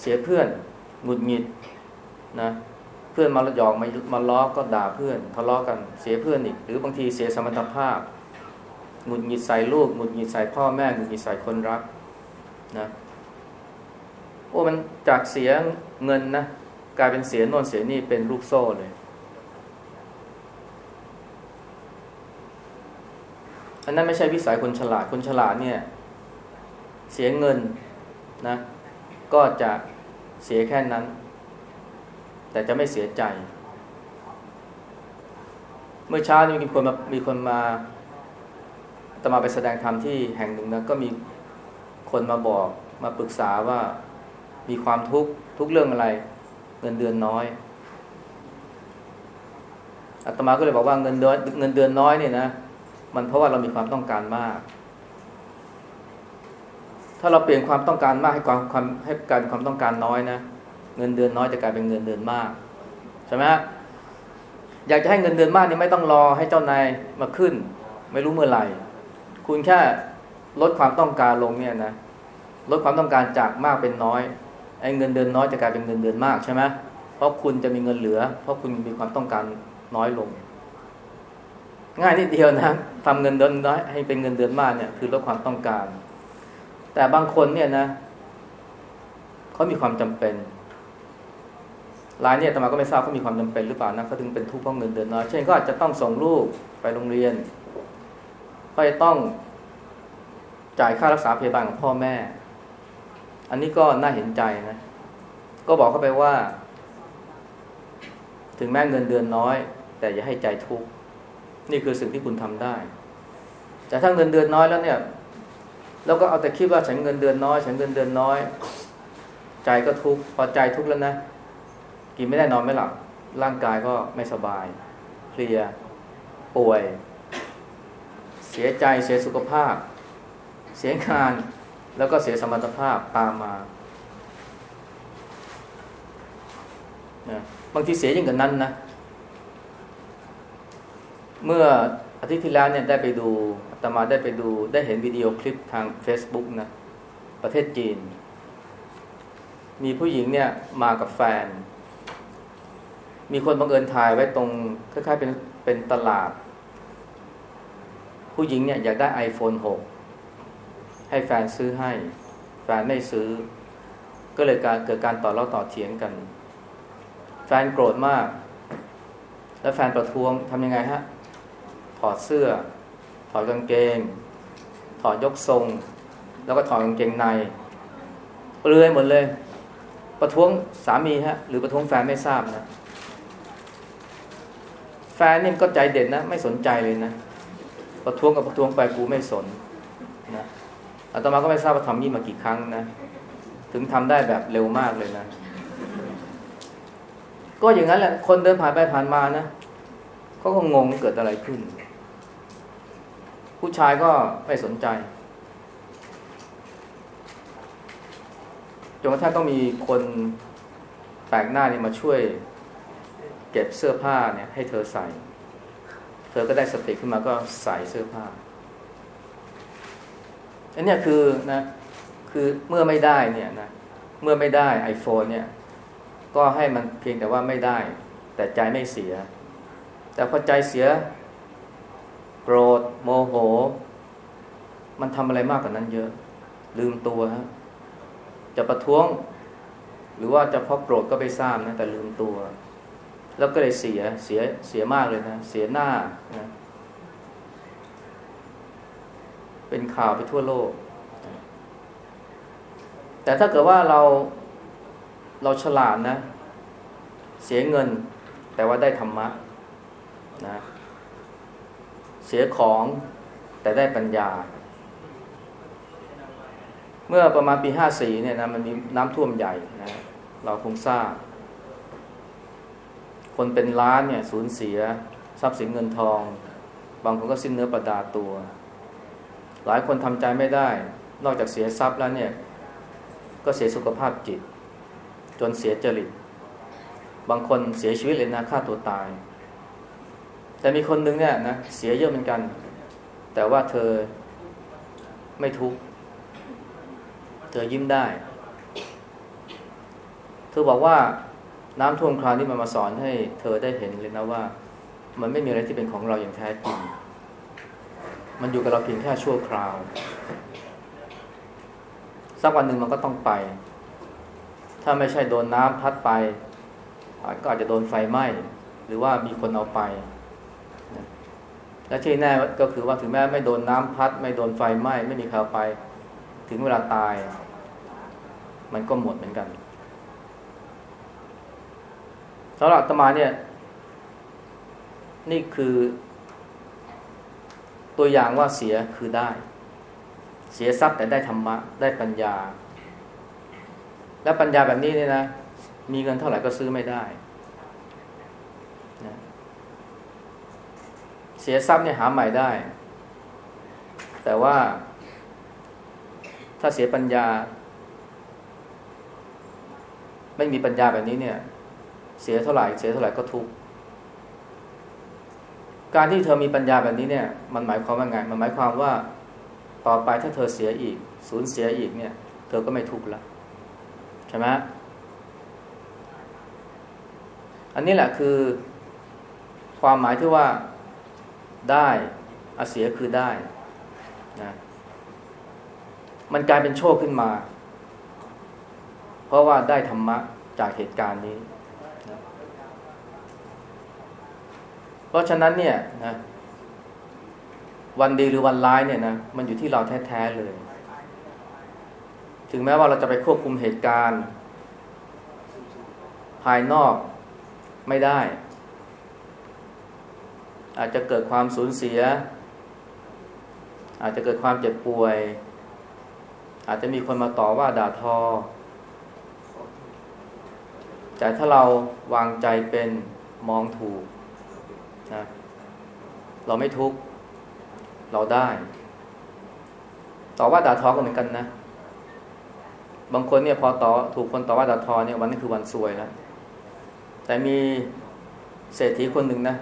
เสียเพื่อนหงุดหงิดนะ เพื่อนมาหยอกมามาล้อก็ด่าเพื่อนทะเลาะกันเสียเพื่อนอีก หรือบางทีเสียสมรรถภาพหงุดหงิดใส่ลูกหงุดหงิดใส่พ่อแม่หงุดหงิดใส่คนรักนะโอ้มันจากเสียเงินนะกลายเป็นเสียน่นเสียนี่เป็นลูกโซ่เลย อันนั้นไม่ใช่วิสัยคนฉลาดคนฉลาดเนี่ย เสียเงินนะ ก็จะเสียแค่นั้น แต่จะไม่เสียใจ เมื่อเช้านี้มีคนมามีคนมาตมาไปแสดงธรรมที่แห่งหนึ่งนะก็มีคนมาบอกมาปรึกษาว่ามีความทุกข์ทุกเรื่องอะไร เงินเดือนน้อยอาตมาก็เลยบอกว่าเงินเดือนเงินเดือนน้อยเนี่ยนะ มันเพราะว่าเรามีความต้องการมาก ถ้าเราเปลี่ยนความต้องการมากให้ความความให้การความต้องการน้อยนะ เงินเดือนน้อยจะกลายเป็นเงินเดือนมากใช่ไหมอยากจะให้เงินเดือนมากนี่ไม่ต้องรอให้เจ้านายมาขึ้น ไม่รู้เมื่อไหร่ คุณแค่ลดความต้องการลงเนี่ยนะลดความต้องการจากมากเป็นน้อยไอ้เงินเดือนน้อยจะกลายเป็นเงินเดือนมากใช่ไหมเพราะคุณจะมีเงินเหลือ เพราะคุณมีความต้องการน้อยลง ง่ายนิดเดียวนะทำเงินเดือนน้อยให้เป็นเงินเดือนมากเนี่ยคือลดความต้องการ แต่บางคนเนี่ยนะเขามีความจำเป็น รายเนี่ยตมาก็ไม่ทราบเขามีความจำเป็นหรือเปล่านะเขาถึงเป็นทุกข์เพราะเงินเดือนน้อยเช่นก็อาจจะต้องส่งลูกไปโรงเรียน ก็จะต้องจ่ายค่ารักษาพยาบาลของพ่อแม่ อันนี้ก็น่าเห็นใจนะ ก็บอกเข้าไปว่า ถึงแม้เงินเดือนน้อย แต่อย่าให้ใจทุกข์นี่คือสิ่งที่คุณทำได้ แต่ถ้าเงินเดือนน้อยแล้วเนี่ยเราก็เอาแต่คิดว่าฉันเงินเดือนน้อย ฉันเงินเดือนน้อย ใจก็ทุกข์พอใจทุกข์แล้วนะ กินไม่ได้นอนไม่หลับ ร่างกายก็ไม่สบาย เพลีย ป่วย เสียใจเสียสุขภาพ เสียงานแล้วก็เสียสมรรถภาพตามมาบางทีเสียยิ่งกว่านั้นนะ เมื่ออาทิตย์ที่แล้วเนี่ยได้ไปดูอาตมาได้ไปดูได้เห็นวิดีโอคลิปทาง Facebook นะ ประเทศจีน มีผู้หญิงเนี่ยมากับแฟน มีคนบังเอิญถ่ายไว้ตรงคล้ายๆเป็นเป็นตลาด ผู้หญิงเนี่ยอยากได้ iPhone 6 ให้แฟนซื้อให้ แฟนไม่ซื้อ ก็เลยการเกิดการต่อเล่าต่อเถียงกัน แฟนโกรธมาก แล้วแฟนประท้วงทำยังไงฮะ ถอดเสื้อ ถอดกางเกง ถอดยกทรง แล้วก็ถอดกางเกงในเปลือยหมดเลย ประท้วงสามีฮะ หรือประท้วงแฟนไม่ทราบนะ นนี่ก็ใจเด็ดนะ ไม่สนใจเลยนะประท้วงกับประท้วงไปกูไม่สนนะอาตมาก็ไม่ทราบว่าทำนี่มากี่ครั้งนะ ถึงทำได้แบบเร็วมากเลยนะ ก็อย่างนั้นแหละคนเดินผ่านไปผ่านมานะเขาก็งงเกิดอะไรขึ้น ผู้ชายก็ไม่สนใจจนกระทั่งต้องมีคนแปลกหน้านี่มาช่วย เก็บเสื้อผ้าเนี่ยให้เธอใส่ เธอก็ได้สติขึ้นมาก็ใส่เสื้อผ้าอันนี้คือนะคือเมื่อไม่ได้เนี่ยนะเมื่อไม่ได้ iPhone เนี่ย ก็ให้มันเพียงแต่ว่าไม่ได้ แต่ใจไม่เสีย แต่พอใจเสีย โกรธ โมโห มันทำอะไรมากกว่านั้นเยอะ ลืมตัวฮะจะประท้วง หรือว่าจะเพราะโกรธก็ไปทราบนะแต่ลืมตัว แล้วก็เลยเสียเสียเสียมากเลยนะเสียหน้านะเป็นข่าวไปทั่วโลก แต่ถ้าเกิดว่าเราเราฉลาดนะ เสียเงินแต่ว่าได้ธรรมะนะเสียของแต่ได้ปัญญา เมื่อประมาณปีห้าสี่เนี่ยนะมันมีน้ำท่วมใหญ่นะเราคงทราบ คนเป็นล้านเนี่ยสูญเสียทรัพย์สินเงินทอง บางคนก็สิ้นเนื้อประดาตัว หลายคนทำใจไม่ได้ นอกจากเสียทรัพย์แล้วเนี่ยก็เสียสุขภาพจิต จนเสียจริต บางคนเสียชีวิตเลยนะฆ่าตัวตาย แต่มีคนหนึ่งเนี่ยนะเสียเยอะเหมือนกัน แต่ว่าเธอไม่ทุกข์เธอยิ้มได้ เธอบอกว่า น้ำท่วมคราวนี้มันมาสอนให้เธอได้เห็นเลยนะว่า มันไม่มีอะไรที่เป็นของเราอย่างแท้จริง มันอยู่กับเราเพียงแค่ชั่วคราว สักวันหนึ่งมันก็ต้องไป ถ้าไม่ใช่โดนน้ำพัดไป ก็อาจจะโดนไฟไหม้ หรือว่ามีคนเอาไป และที่แน่ก็คือว่าถึงแม้ไม่โดนน้ำพัด ไม่โดนไฟไหม้ ไม่มีใครเอาไป ถึงเวลาตาย มันก็หมดเหมือนกัน สำหรับตมาเนี่ย นี่คือ ตัวอย่างว่าเสียคือได้ เสียทรัพย์แต่ได้ธรรมะ ได้ปัญญา และปัญญาแบบนี้เนี่ยนะ มีเงินเท่าไหร่ก็ซื้อไม่ได้นะเสียทรัพย์เนี่ยหาใหม่ได้ แต่ว่า ถ้าเสียปัญญา ไม่มีปัญญาแบบนี้เนี่ย เสียเท่าไหร่ เสียเท่าไหร่ก็ทุกข์การที่เธอมีปัญญาแบบนี้เนี่ย มันหมายความว่าไง มันหมายความว่าต่อไปถ้าเธอเสียอีก สูญเสียอีกเนี่ย เธอก็ไม่ทุกข์ละใช่ไหมอันนี้แหละคือ ความหมายที่ว่าได้อาเสียคือได้นะมันกลายเป็นโชคขึ้นมา เพราะว่าได้ธรรมะจากเหตุการณ์นี้นะ เพราะฉะนั้นเนี่ยนะวันดีหรือวันร้ายเนี่ยนะมันอยู่ที่เราแท้ๆเลย ถึงแม้ว่าเราจะไปควบคุมเหตุการณ์ ภายนอกไม่ได้ อาจจะเกิดความสูญเสีย อาจจะเกิดความเจ็บป่วย อาจจะมีคนมาต่อว่าด่าทอ แต่ถ้าเราวางใจเป็นมองถูก นะเราไม่ทุกข์เราได้ ต่อว่าด่าทอก็เหมือนกันนะ บางคนเนี่ยพอต่อถูกคนต่อว่าด่าทอเนี่ยวันนี้คือวันซวยแล้วแต่มีเศรษฐีคนหนึ่งนะ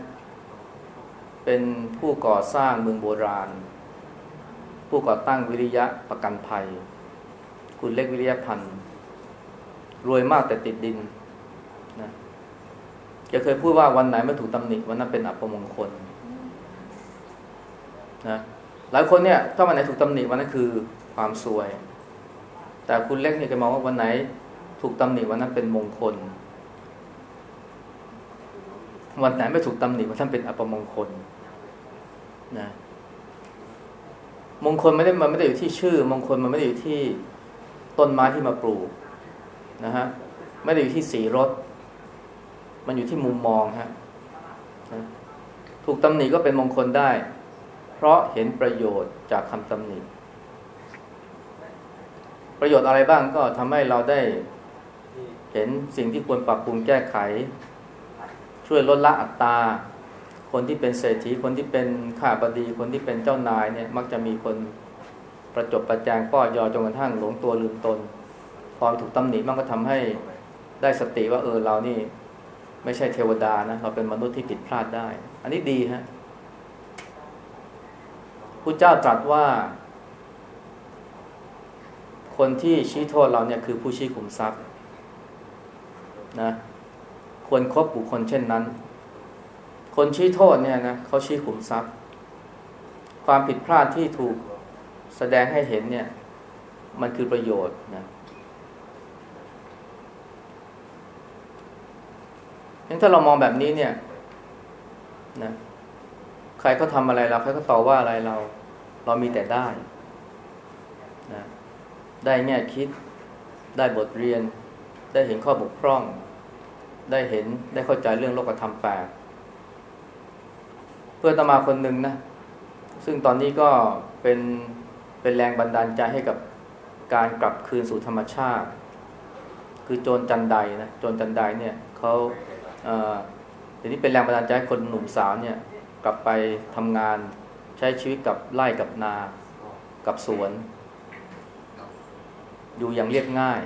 เป็นผู้ก่อสร้างเมืองโบราณ ผู้ก่อตั้งวิริยะประกันภัย คุณเล็กวิริยะพันธ์รวยมากแต่ติดดิน แกเคยพูดว่าวันไหนไม่ถูกตำหนิวันนั้นเป็นอัปมงคลนะหลายคนเนี่ยถ้าวันไหนถูกตำหนิวันนั้นคือความซวย แต่คุณเล็กเนี่ยแกมองว่าวันไหนถูกตำหนิวันนั้นเป็นมงคล วันไหนไม่ถูกตำหนิวันนั้นเป็นอัปมงคลนะมงคลไม่ได้มันไม่ได้อยู่ที่ชื่อ มงคลมันไม่ได้อยู่ที่ต้นไม้ที่มาปลูกนะฮะไม่ได้อยู่ที่สีรถ มันอยู่ที่มุมมองฮะถูกตำหนิก็เป็นมงคลได้ เพราะเห็นประโยชน์จากคำตำหนิ ประโยชน์อะไรบ้างก็ทำให้เราได้เห็นสิ่งที่ควรปรับปรุงแก้ไข ช่วยลดละอัตราคนที่เป็นเศรษฐีคนที่เป็นข้าบดีคนที่เป็นเจ้านายเนี่ย มักจะมีคนประจบประแจงป้อยอจนกระทั่งหลงตัวลืมตนพอถูกตำหนิมันก็ทำให้ได้สติว่าเออเรานี่ ไม่ใช่เทวดานะ เราเป็นมนุษย์ที่ผิดพลาดได้ อันนี้ดีฮะพระเจ้าตรัสว่า คนที่ชี้โทษเราเนี่ยคือผู้ชี้ขุมทรัพย์นะควรครบบุคคลเช่นนั้น คนชี้โทษเนี่ยนะเขาชี้ขุมทรัพย์ ความผิดพลาดที่ถูกแสดงให้เห็นเนี่ย มันคือประโยชน์นะ งั้นถ้าเรามองแบบนี้เนี่ยนะใครเขาทำอะไรเราใครเขาต่อว่าอะไรเรา เรามีแต่ได้นะได้แง่คิด ได้บทเรียน ได้เห็นข้อบกพร่อง ได้เห็นได้เข้าใจเรื่องโลกธรรมแปลเพื่อนตมาคนหนึ่งนะซึ่งตอนนี้ก็เป็นเป็นแรงบันดาลใจให้กับการกลับคืนสู่ธรรมชาติ คือโจรจันไดนะโจรจันไดเนี่ยเขา เดี๋ยวนี้เป็นแรงบันดาลใจให้คนหนุ่มสาวเนี่ยกลับไปทำงานใช้ชีวิตกับไร่กับนา กับสวน อยู่อย่างเรียบง่าย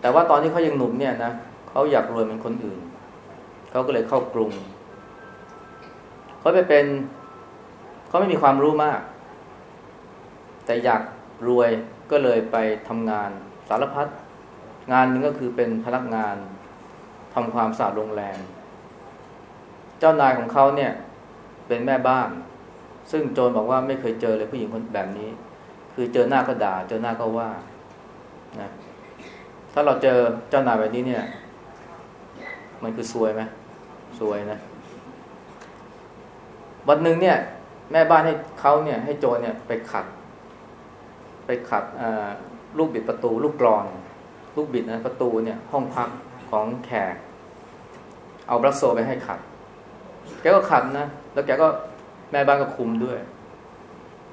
แต่ว่าตอนที่เขายังหนุ่มเนี่ยนะเขาอยากรวยเหมือนคนอื่น เขาก็เลยเข้ากรุงเขาไปเป็นเขาไม่มีความรู้มาก แต่อยากรวยก็เลยไปทำงานสารพัดงานหนึ่งก็คือเป็นพนักงาน ทำความสะอาดโรงแรม เจ้านายของเขาเนี่ยเป็นแม่บ้าน ซึ่งโจรบอกว่าไม่เคยเจอเลยผู้หญิงคนแบบนี้ คือเจอหน้าก็ด่า เจอหน้าก็ว่านะถ้าเราเจอเจ้านายแบบนี้เนี่ย มันคือซวยไหมซวยนะ วันหนึ่งเนี่ย แม่บ้านให้เขาเนี่ย ให้โจรเนี่ยไปขัด ไปขัดลูกบิดประตู ลูกกรอน ลูกบิดนะประตูเนี่ย ห้องพัก ของแขก เอาบรัสโซไปให้ขัด แกก็ขัดนะ แล้วแกก็แม่บ้านก็คุมด้วย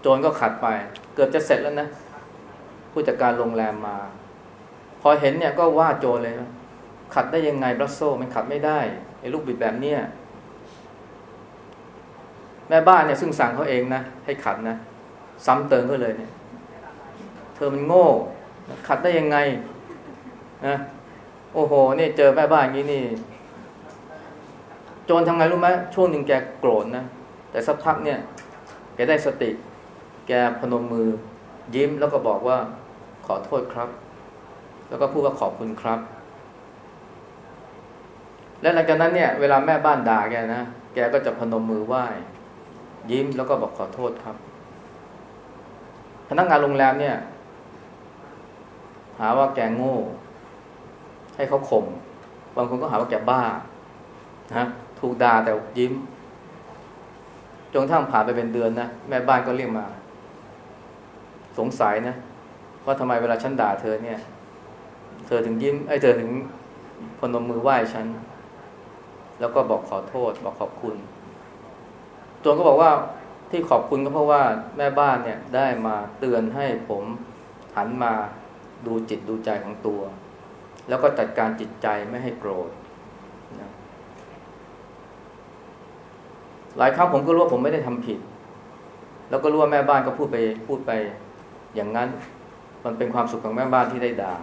โจรก็ขัดไป เกือบจะเสร็จแล้วนะ ผู้จัดการโรงแรมมา พอเห็นเนี่ยก็ว่าโจรเลยนะขัดได้ยังไงบรัสโซมันขัดไม่ได้ไอ้ลูกบิดแบบเนี้ยแม่บ้านเนี่ยซึ่งสั่งเขาเองนะให้ขัดนะซ้ำเติมก็เลยเนี่ย เธอมันโง่ ขัดได้ยังไงนะ โอ้โหนี่เจอแม่บ้านอย่างนี้นี่ โจรทำไงรู้ไหมช่วงหนึ่งแกโกรธนะ แต่สักพักเนี่ย แกได้สติ แกพนมมือ ยิ้มแล้วก็บอกว่าขอโทษครับ แล้วก็พูดว่าขอบคุณครับ และหลังจากนั้นเนี่ย เวลาแม่บ้านด่าแกนะ แกก็จะพนมมือไหว้ ยิ้มแล้วก็บอกขอโทษครับ พนักงานโรงแรมเนี่ย หาว่าแกโง่ ให้เขาข่มบางคนก็หาว่าแกบ้านะถูกด่าแต่ยิ้ม จนทั้งผ่านไปเป็นเดือนนะแม่บ้านก็เรียกมา สงสัยนะว่าทำไมเวลาฉันด่าเธอเนี่ย เธอถึงยิ้มไอ้เธอถึงพนมมือไหว้ฉัน แล้วก็บอกขอโทษ บอกขอบคุณจนก็บอกว่าที่ขอบคุณก็เพราะว่าแม่บ้านเนี่ยได้มาเตือนให้ผมหันมาดูจิตดูใจของตัว แล้วก็จัดการจิตใจไม่ให้โกรธนะหลายครั้งผมก็รู้ว่าผมไม่ได้ทำผิด แล้วก็รู้ว่าแม่บ้านก็พูดไปพูดไปอย่างนั้น มันเป็นความสุขของแม่บ้านที่ได้ด่า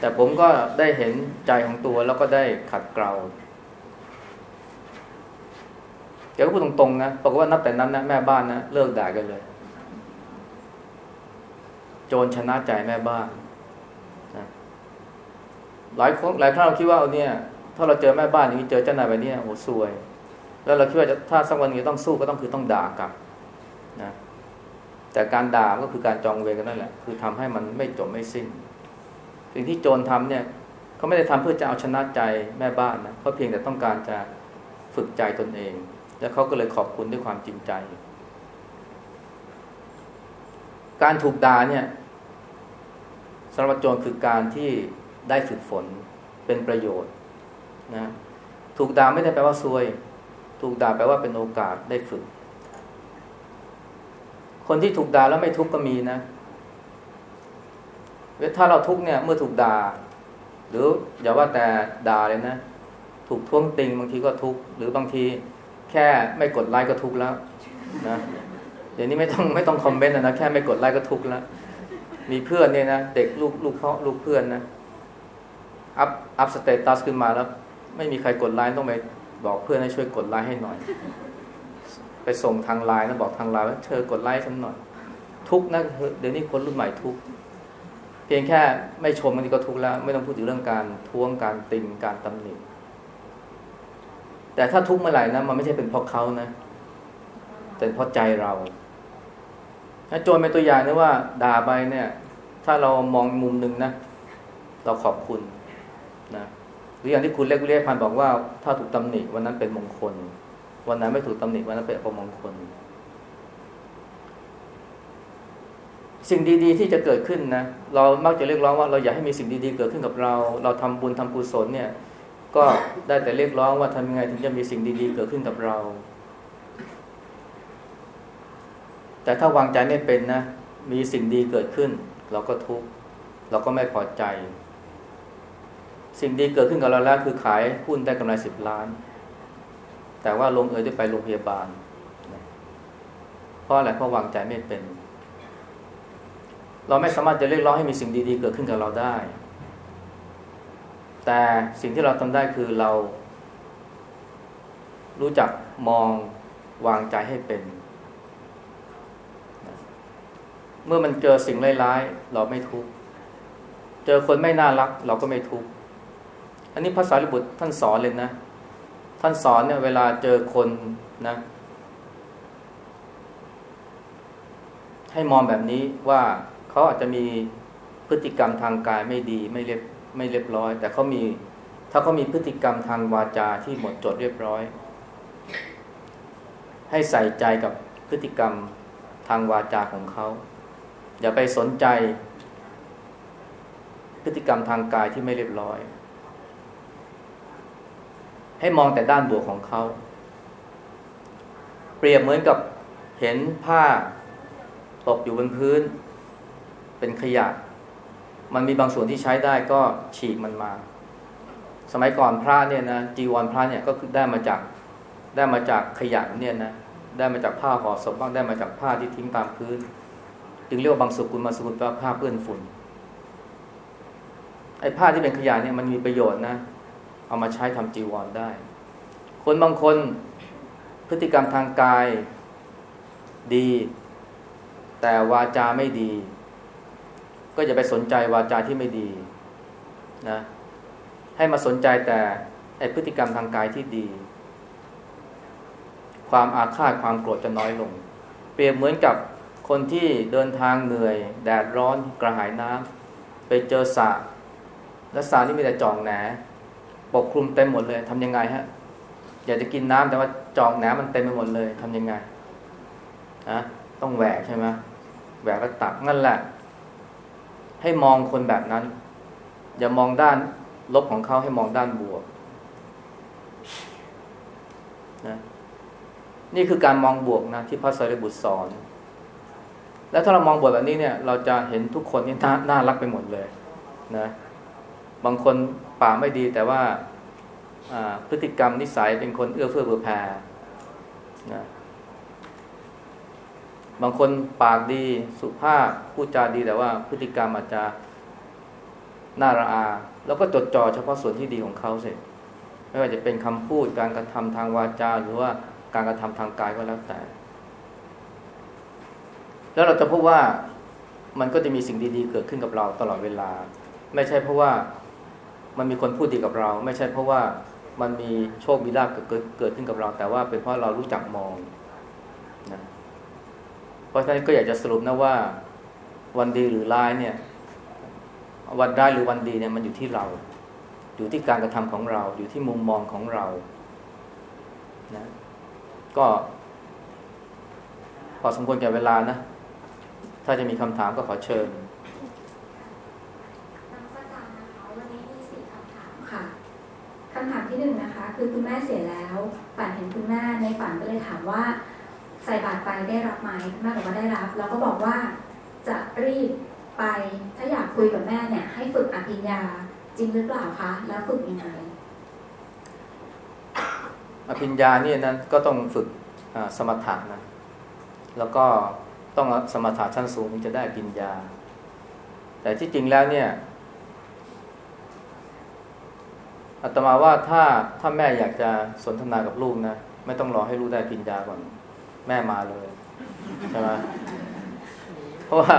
แต่ผมก็ได้เห็นใจของตัวแล้วก็ได้ขัดเกลาแกก็พูดตรงๆนะบอกว่านับแต่นั้นนะแม่บ้านนะเลิกด่ากันเลย โจรชนะใจแม่บ้าน หลายครั้งหลายครั้งเราคิดว่าเนี่ย ถ้าเราเจอแม่บ้านอย่างนี้เจอเจ้านายแบบนี้โอ้ซวย แล้วเราคิดว่าถ้าสักวันนี้ต้องสู้ก็ต้องคือต้องด่ากลับนะแต่การด่าก็คือการจองเวรกันนั่นแหละคือทำให้มันไม่จบไม่สิ้น สิ่งที่โจรทำเนี่ยเขาไม่ได้ทำเพื่อจะเอาชนะใจแม่บ้านนะเขาเพียงแต่ต้องการจะฝึกใจตนเอง แล้วเขาก็เลยขอบคุณด้วยความจริงใจ การถูกด่าเนี่ยสำหรับโจรคือการที่ ได้ฝึกฝนเป็นประโยชน์นะถูกด่าไม่ได้แปลว่าซวย ถูกด่าแปลว่าเป็นโอกาสได้ฝึก คนที่ถูกด่าแล้วไม่ทุกข์ก็มีนะเวถ้าเราทุกข์เนี่ย เมื่อถูกด่า หรืออย่าว่าแต่ด่าเลยนะ ถูกท้วงติงบางทีก็ทุกข์หรือบางทีแค่ไม่กดไลค์ก็ทุกข์แล้วนะเดี๋ยวนี้ไม่ต้องไม่ต้องคอมเมนต์นะแค่ไม่กดไลค์ก็ทุกข์แล้วมีเพื่อนเนี่ยนะเด็กลูกลูกพ่อลูกเพื่อนนะ อัพอัพ status ขึ้นมาแล้ว ไม่มีใครกดไลค์ต้องไปบอกเพื่อนให้ช่วยกดไลค์ให้หน่อย ไปส่งทางไลน์นะบอกทางไลน์ว่าเธอกดไลค์ฉันหน่อย ทุกข์นะเดี๋ยวนี้คนรุ่นใหม่ทุกข์เพียงแค่ไม่ชมมันก็ทุกข์แล้ว ไม่ต้องพูดถึงเรื่องการท้วงการติงการตำหนิแต่ถ้าทุกข์เมื่อไหร่นะมันไม่ใช่เป็นเพราะเขานะแต่เพราะใจเราถ้าโจรเป็นตัวอย่างนะว่าด่าไปเนี่ย ถ้าเรามองมุมหนึ่งนะ เราขอบคุณ นะหรืออย่างที่คุณเล็กเรียกพันบอกว่าถ้าถูกตำหนิวันนั้นเป็นมงคล วันนั้นไม่ถูกตำหนิวันนั้นเป็นอมงคล สิ่งดีๆ ที่จะเกิดขึ้นนะเรามักจะเรียกร้องว่าเราอยากให้มีสิ่งดีๆ เกิดขึ้นกับเรา เราทำบุญทำกุศลเนี่ย ก็ได้แต่เรียกร้องว่าทำยังไงถึงจะมีสิ่งดีๆ เกิดขึ้นกับเรา แต่ถ้าวางใจไม่เป็นนะมีสิ่งดีเกิดขึ้น เราก็ทุกข์เราก็ไม่พอใจ สิ่งดีเกิดขึ้นกับเราแล้วคือขายหุ้นได้กำไรสิบล้าน แต่ว่าลงเอยด้วยไปโรงพยาบาลเพราะอะไรเพราะวางใจไม่เป็น เราไม่สามารถจะเรียกร้องให้มีสิ่งดีๆ เกิดขึ้นกับเราได้ แต่สิ่งที่เราทำได้คือเรา รู้จักมองวางใจให้เป็น เมื่อมันเจอสิ่งร้ายๆเราไม่ทุกข์เจอคนไม่น่ารัก เราก็ไม่ทุกข์ อันนี้ภาษาลิบุตรท่านสอนเลยนะ ท่านสอนเนี่ยเวลาเจอคนนะ ให้มองแบบนี้ว่าเขาอาจจะมีพฤติกรรมทางกายไม่ดีไม่เรียบไม่เรียบร้อย แต่เขามีถ้าเขามีพฤติกรรมทางวาจาที่หมดจดเรียบร้อย ให้ใส่ใจกับพฤติกรรมทางวาจาของเขา อย่าไปสนใจ พฤติกรรมทางกายที่ไม่เรียบร้อย ให้มองแต่ด้านบวกของเขา เปรียบเหมือนกับเห็นผ้าตกอยู่บนพื้น เป็นขยะ มันมีบางส่วนที่ใช้ได้ก็ฉีกมันมา สมัยก่อนพระเนี่ยนะจีวรพระเนี่ยก็คือได้มาจากได้มาจากขยะเนี่ยนะได้มาจากผ้าห่อศพบ้างได้มาจากผ้าที่ทิ้งตามพื้น จึงเรียกว่าบางสุกุลมาสุกุลแปลว่าผ้าเปื้อนฝุ่นไอ้ผ้าที่เป็นขยะเนี่ยมันมีประโยชน์นะ เอามาใช้ทำจีวรได้ คนบางคนพฤติกรรมทางกายดี แต่วาจาไม่ดี ก็อย่าไปสนใจวาจาที่ไม่ดีนะให้มาสนใจแต่ไอพฤติกรรมทางกายที่ดี ความอาฆาตความโกรธจะน้อยลง เปรียบเหมือนกับคนที่เดินทางเหนื่อย แดดร้อนกระหายน้ำไปเจอสระและสระนี่มีแต่จ่องแหน ปกคลุมเต็มหมดเลยทำยังไงฮะ อยากจะกินน้ำแต่ว่าจอกแหนมันเต็มไปหมดเลยทำยังไงนะต้องแหวกใช่ไหมแหวกแล้วตักนั่นแหละ ให้มองคนแบบนั้น อย่ามองด้านลบของเขาให้มองด้านบวกนะนี่คือการมองบวกนะที่พระสารีบุตรสอน แล้วถ้าเรามองบวกแบบนี้เนี่ย เราจะเห็นทุกคนนี่น่ารักไปหมดเลย นะ บางคนป่าไม่ดีแต่ว่าพฤติกรรมนิสัยเป็นคนเอื้อเฟื้อเผื่อแผ่นะบางคนปากดีสุภาพพูดจาดีแต่ว่าพฤติกรรมอาจจะน่าระอา แล้วก็จดจ่อเฉพาะส่วนที่ดีของเขาเสร็จ ไม่ว่าจะเป็นคำพูดการกระทำทางวาจา หรือว่าการกระทำทางกายก็แล้วแต่ แล้วเราจะพบว่ามันก็จะมีสิ่งดีๆ เกิดขึ้นกับเราตลอดเวลา ไม่ใช่เพราะว่า มันมีคนพูดดีกับเรา ไม่ใช่เพราะว่ามันมีโชคมีลาภเกิดเกิดขึ้นกับเรา แต่ว่าเป็นเพราะเรารู้จักมองนะเพราะฉะนั้นก็อยากจะสรุปนะว่า วันดีหรือร้ายเนี่ย วันร้ายหรือวันดีเนี่ยมันอยู่ที่เรา อยู่ที่การกระทำของเรา อยู่ที่มุมมองของเรานะก็ พอสมควรแก่เวลานะ ถ้าจะมีคำถามก็ขอเชิญค่ะ คำถามที่หนึ่งนะคะ คือคุณแม่เสียแล้วฝันเห็นคุณแม่ในฝันก็เลยถามว่า ใส่บาตรไปได้รับไหมคุณแม่บอกว่าได้รับ แล้วก็บอกว่าจะรีบไปถ้าอยากคุยกับแม่เนี่ย ให้ฝึกอภิญญาจริงหรือเปล่าคะแล้วฝึกยังไงอภิญญาเนี่ยนั้นก็ต้องฝึกสมถะนะแล้วก็ต้องสมถะชั้นสูงถึงจะได้ปัญญา แต่ที่จริงแล้วเนี่ย อาตมาว่าถ้าถ้าแม่อยากจะสนทนากับลูกนะ ไม่ต้องรอให้ลูกได้ปัญญาก่อน แม่มาเลยใช่ไหมเพราะว่า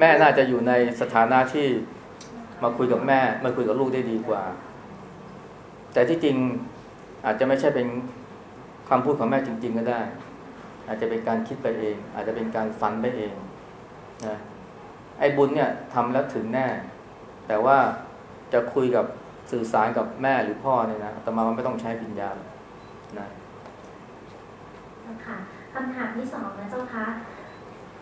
แม่น่าจะอยู่ในสถานะที่มาคุยกับแม่ มาคุยกับลูกได้ดีกว่า แต่ที่จริงอาจจะไม่ใช่เป็นคำพูดของแม่จริง ๆ ก็ได้ อาจจะเป็นการคิดไปเอง อาจจะเป็นการฝันไปเองนะไอ้บุญเนี่ยทำแล้วถึงแน่ แต่ว่าจะคุยกับ สื่อสารกับแม่หรือพ่อเนี่ยนะแต่มามันไม่ต้องใช้ปัญญานะค่ะคำถามที่สองนะเจ้าคะ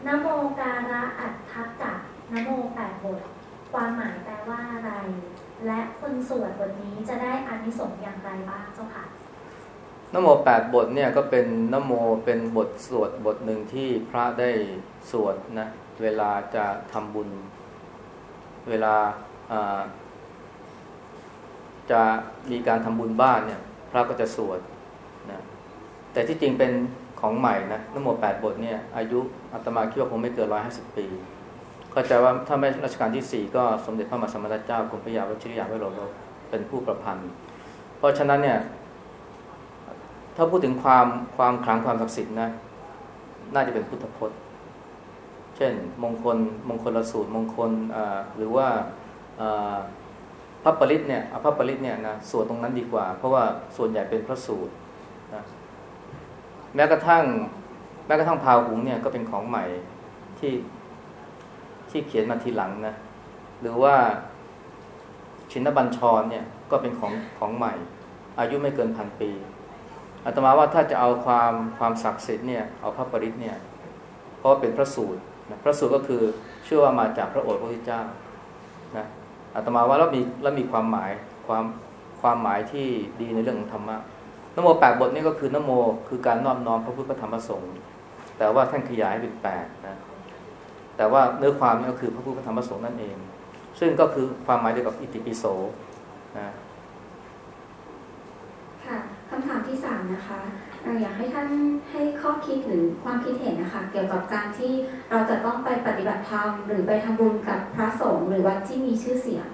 นโมการะอัตถักะนโมแปดบท ความหมายแปลว่าอะไร และคนสวดบทนี้จะได้อานิสงส์อย่างไรบ้างเจ้าค่ะนโมแปดบทเนี่ยก็เป็นนโมเป็นบทสวดบทหนึ่งที่พระได้สวดนะเวลาจะทำบุญ เวลา จะมีการทำบุญบ้านเนี่ยพระก็จะสวดนะแต่ที่จริงเป็นของใหม่นะนโมแปดบทเนี่ยอายุอาตมาคิดว่าคงไม่เกินร้อยห้าสิบปีเข้าใจว่าถ้าไม่รัชกาลที่สี่ก็สมเด็จพระมหาสมณเจ้ากรมพระยาวชิรยาวิโรจน์เป็นผู้ประพันธ์ เพราะฉะนั้นเนี่ยถ้าพูดถึงความความคลังความศักดิ์สิทธิ์นะน่าจะเป็นพุทธพจน์ เช่น มงคลมงคลละสูตรมงคลหรือว่า พระปริตเนี่ยพระปริตเนี่ยนะสวดตรงนั้นดีกว่า เพราะว่าส่วนใหญ่เป็นพระสูตรนะแม้กระทั่ง แม้กระทั่งพาวหุงเนี่ยก็เป็นของใหม่ที่ที่เขียนมาทีหลังนะหรือว่าชินบัญชรเนี่ยก็เป็นของของใหม่ อายุไม่เกินพันปีอาตมาว่าถ้าจะเอาความความศักดิ์สิทธิ์เนี่ยเอาพระปริตเนี่ยเพราะเป็นพระสูตรนะพระสูตรก็คือเชื่อว่ามาจากพระโอษฐ์พระพุทธเจ้านะ อาตมาว่าแล้วมีแล้วมีความหมายความความหมายที่ดีในเรื่องของธรรมะนโมแปดบทนี้ก็คือนโมคือการน้อมน้อมพระพุทธธรรมประสงค์แต่ว่าท่านขยายเป็นแปดนะแต่ว่าเนื้อความนี่ก็คือพระพุทธธรรมประสงค์นั่นเอง ซึ่งก็คือความหมายเดียวกับอิติปิโสนะค่ะคำถามที่สามนะคะ อยากให้ท่านให้ข้อคิดหรือความคิดเห็นนะคะเกี่ยวกับการที่เราจะต้องไปปฏิบัติธรรมหรือไปทำบุญกับพระสงฆ์หรือวัดที่มีชื่อเสียง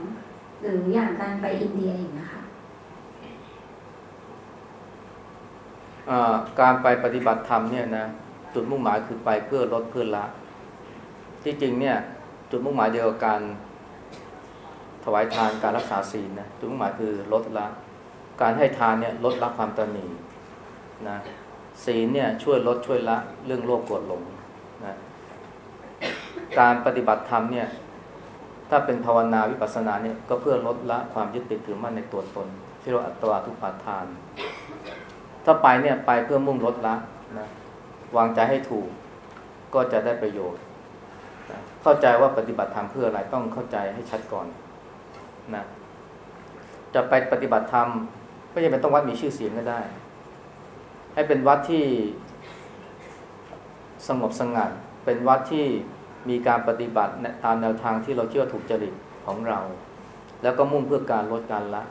หรืออย่างการไปอินเดียอย่างนี้ค่ะการไปปฏิบัติธรรมเนี่ยนะจุดมุ่งหมายคือไปเพื่อลดเพื่อละ ที่จริงเนี่ยจุดมุ่งหมายเดียวกันถวายทานการรักษาศีลนะจุดมุ่งหมายคือลดละ การให้ทานเนี่ยลดละความตนี นะศีลเนี่ยช่วยลดช่วยละเรื่องโลภโกรธหลงนะการปฏิบัติธรรมเนี่ย ถ้าเป็นภาวนาวิปัสสนาเนี่ยก็เพื่อลดละความยึดติดถือมั่นในตัวตน ที่เราอัตวาทุปาทาน ถ้าไปเนี่ยไปเพื่อมุ่งลดละนะวางใจให้ถูกก็จะได้ประโยชน์นะเข้าใจว่าปฏิบัติธรรมเพื่ออะไรต้องเข้าใจให้ชัดก่อนนะจะไปปฏิบัติธรรมไม่จำเป็นต้องวัดมีชื่อเสียงก็ได้ ให้เป็นวัดที่สงบสงัด เป็นวัดที่มีการปฏิบัติตามแนวทางที่เราเชื่อถูกจริตของเรา แล้วก็มุ่งเพื่อการลดการละ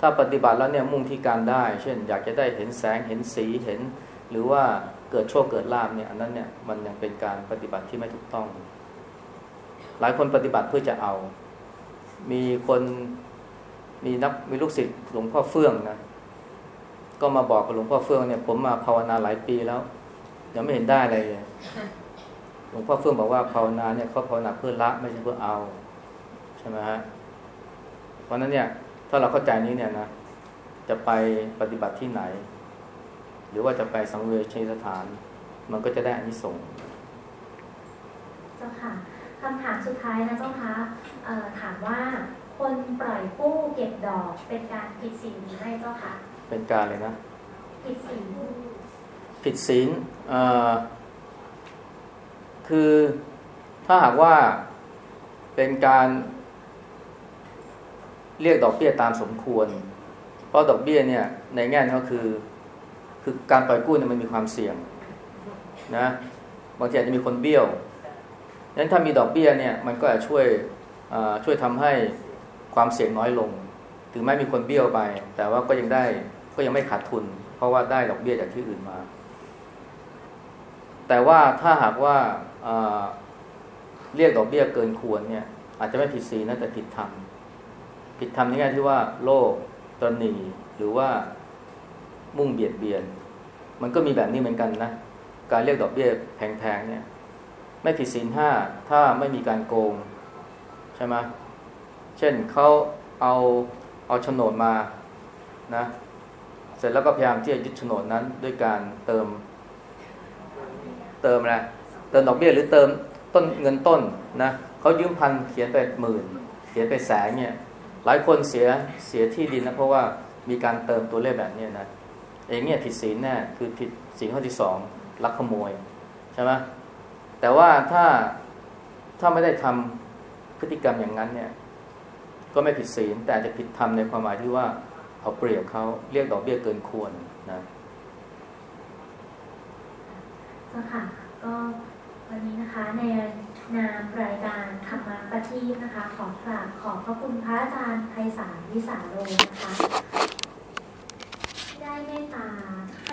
ถ้าปฏิบัติแล้วเนี่ยมุ่งที่การได้ เช่น อยากจะได้เห็นแสงเห็นสีเห็น หรือว่าเกิดโชคเกิดลาบเนี่ยอันนั้นเนี่ยมันยังเป็นการปฏิบัติที่ไม่ถูกต้อง หลายคนปฏิบัติเพื่อจะเอา มีคนมีนักมีลูกศิษย์หลวงพ่อเฟื่องนะ ก็มาบอกกับหลวงพ่อเฟื่องเนี่ยผมมาภาวนาหลายปีแล้ว ยังไม่เห็นได้อะไรเลยหลวงพ่อเฟื่องบอกว่าภาวนาเนี่ยเขาภาวนาเพื่อละไม่ใช่เพื่อเอาใช่ไหมฮะเพราะนั้นเนี่ย ถ้าเราเข้าใจนี้เนี่ยนะจะไปปฏิบัติที่ไหน หรือว่าจะไปสังเวชสถาน มันก็จะได้อานิสงส์เจ้าค่ะคำถามสุดท้ายนะเจ้าคะถามว่าคนปล่อยกู้เก็บดอกเป็นการผิดศีลหรือไม่เจ้าคะ เป็นการเลยนะ ผิดศีลผิดศีลเอ่อคือถ้าหากว่าเป็นการเรียกดอกเบี้ยตามสมควร เพราะดอกเบี้ยเนี่ยในแง่นึงก็คือ คือการปล่อยกู้เนี่ยมันมีความเสี่ยงนะบางทีอาจจะมีคนเบี้ยวดังนั้นถ้ามีดอกเบี้ยเนี่ยมันก็จะช่วยเอ่อช่วยทำให้ความเสี่ยงน้อยลง ถึงแม้มีคนเบี้ยวไป แต่ว่าก็ยังได้ ก็ยังไม่ขาดทุน เพราะว่าได้ดอกเบี้ยจากที่อื่นมา แต่ว่าถ้าหากว่าเรียกดอกเบี้ยเกินควรเนี่ย อาจจะไม่ผิดศีลนะแต่ผิดธรรมผิดธรรมในแง่ที่ว่าโลภตรนีหรือว่ามุ่งเบียดเบียน มันก็มีแบบนี้เหมือนกันนะการเรียกดอกเบี้ยแพงๆเนี่ย ไม่ผิดศีลห้าถ้าไม่มีการโกงใช่ไหมเช่นเขาเอาเอาโฉนดมานะ เสร็จแล้วก็พยายามที่จะยึดโฉนดนั้น ด้วยการเติม เติมอะไรเติมดอกเบี้ยหรือเติมต้นเงินต้นนะเขายืมพันเขียนไปหมื่นเขียนไปแสนเนี่ยหลายคนเสียเสียที่ดินนะเพราะว่ามีการเติมตัวเลขแบบนี้นะเองเนี่ยผิดศีลแน่คือผิดศีลข้อที่สองลักขโมยใช่ไหมแต่ว่าถ้าถ้าไม่ได้ทำพฤติกรรมอย่างนั้นเนี่ย ก็ไม่ผิดศีลแต่จะผิดธรรมในความหมายที่ว่า เอาเปรียบเขาเรียกดอกเบี้ยเกินควรนะก็ค่ะก็วันนี้นะคะในนามรายการธรรมะปฏิบนะคะ ขอกรากขอบพระคุณพระอาจารย์ไพศาลวิสาโลนะคะได้เมตตา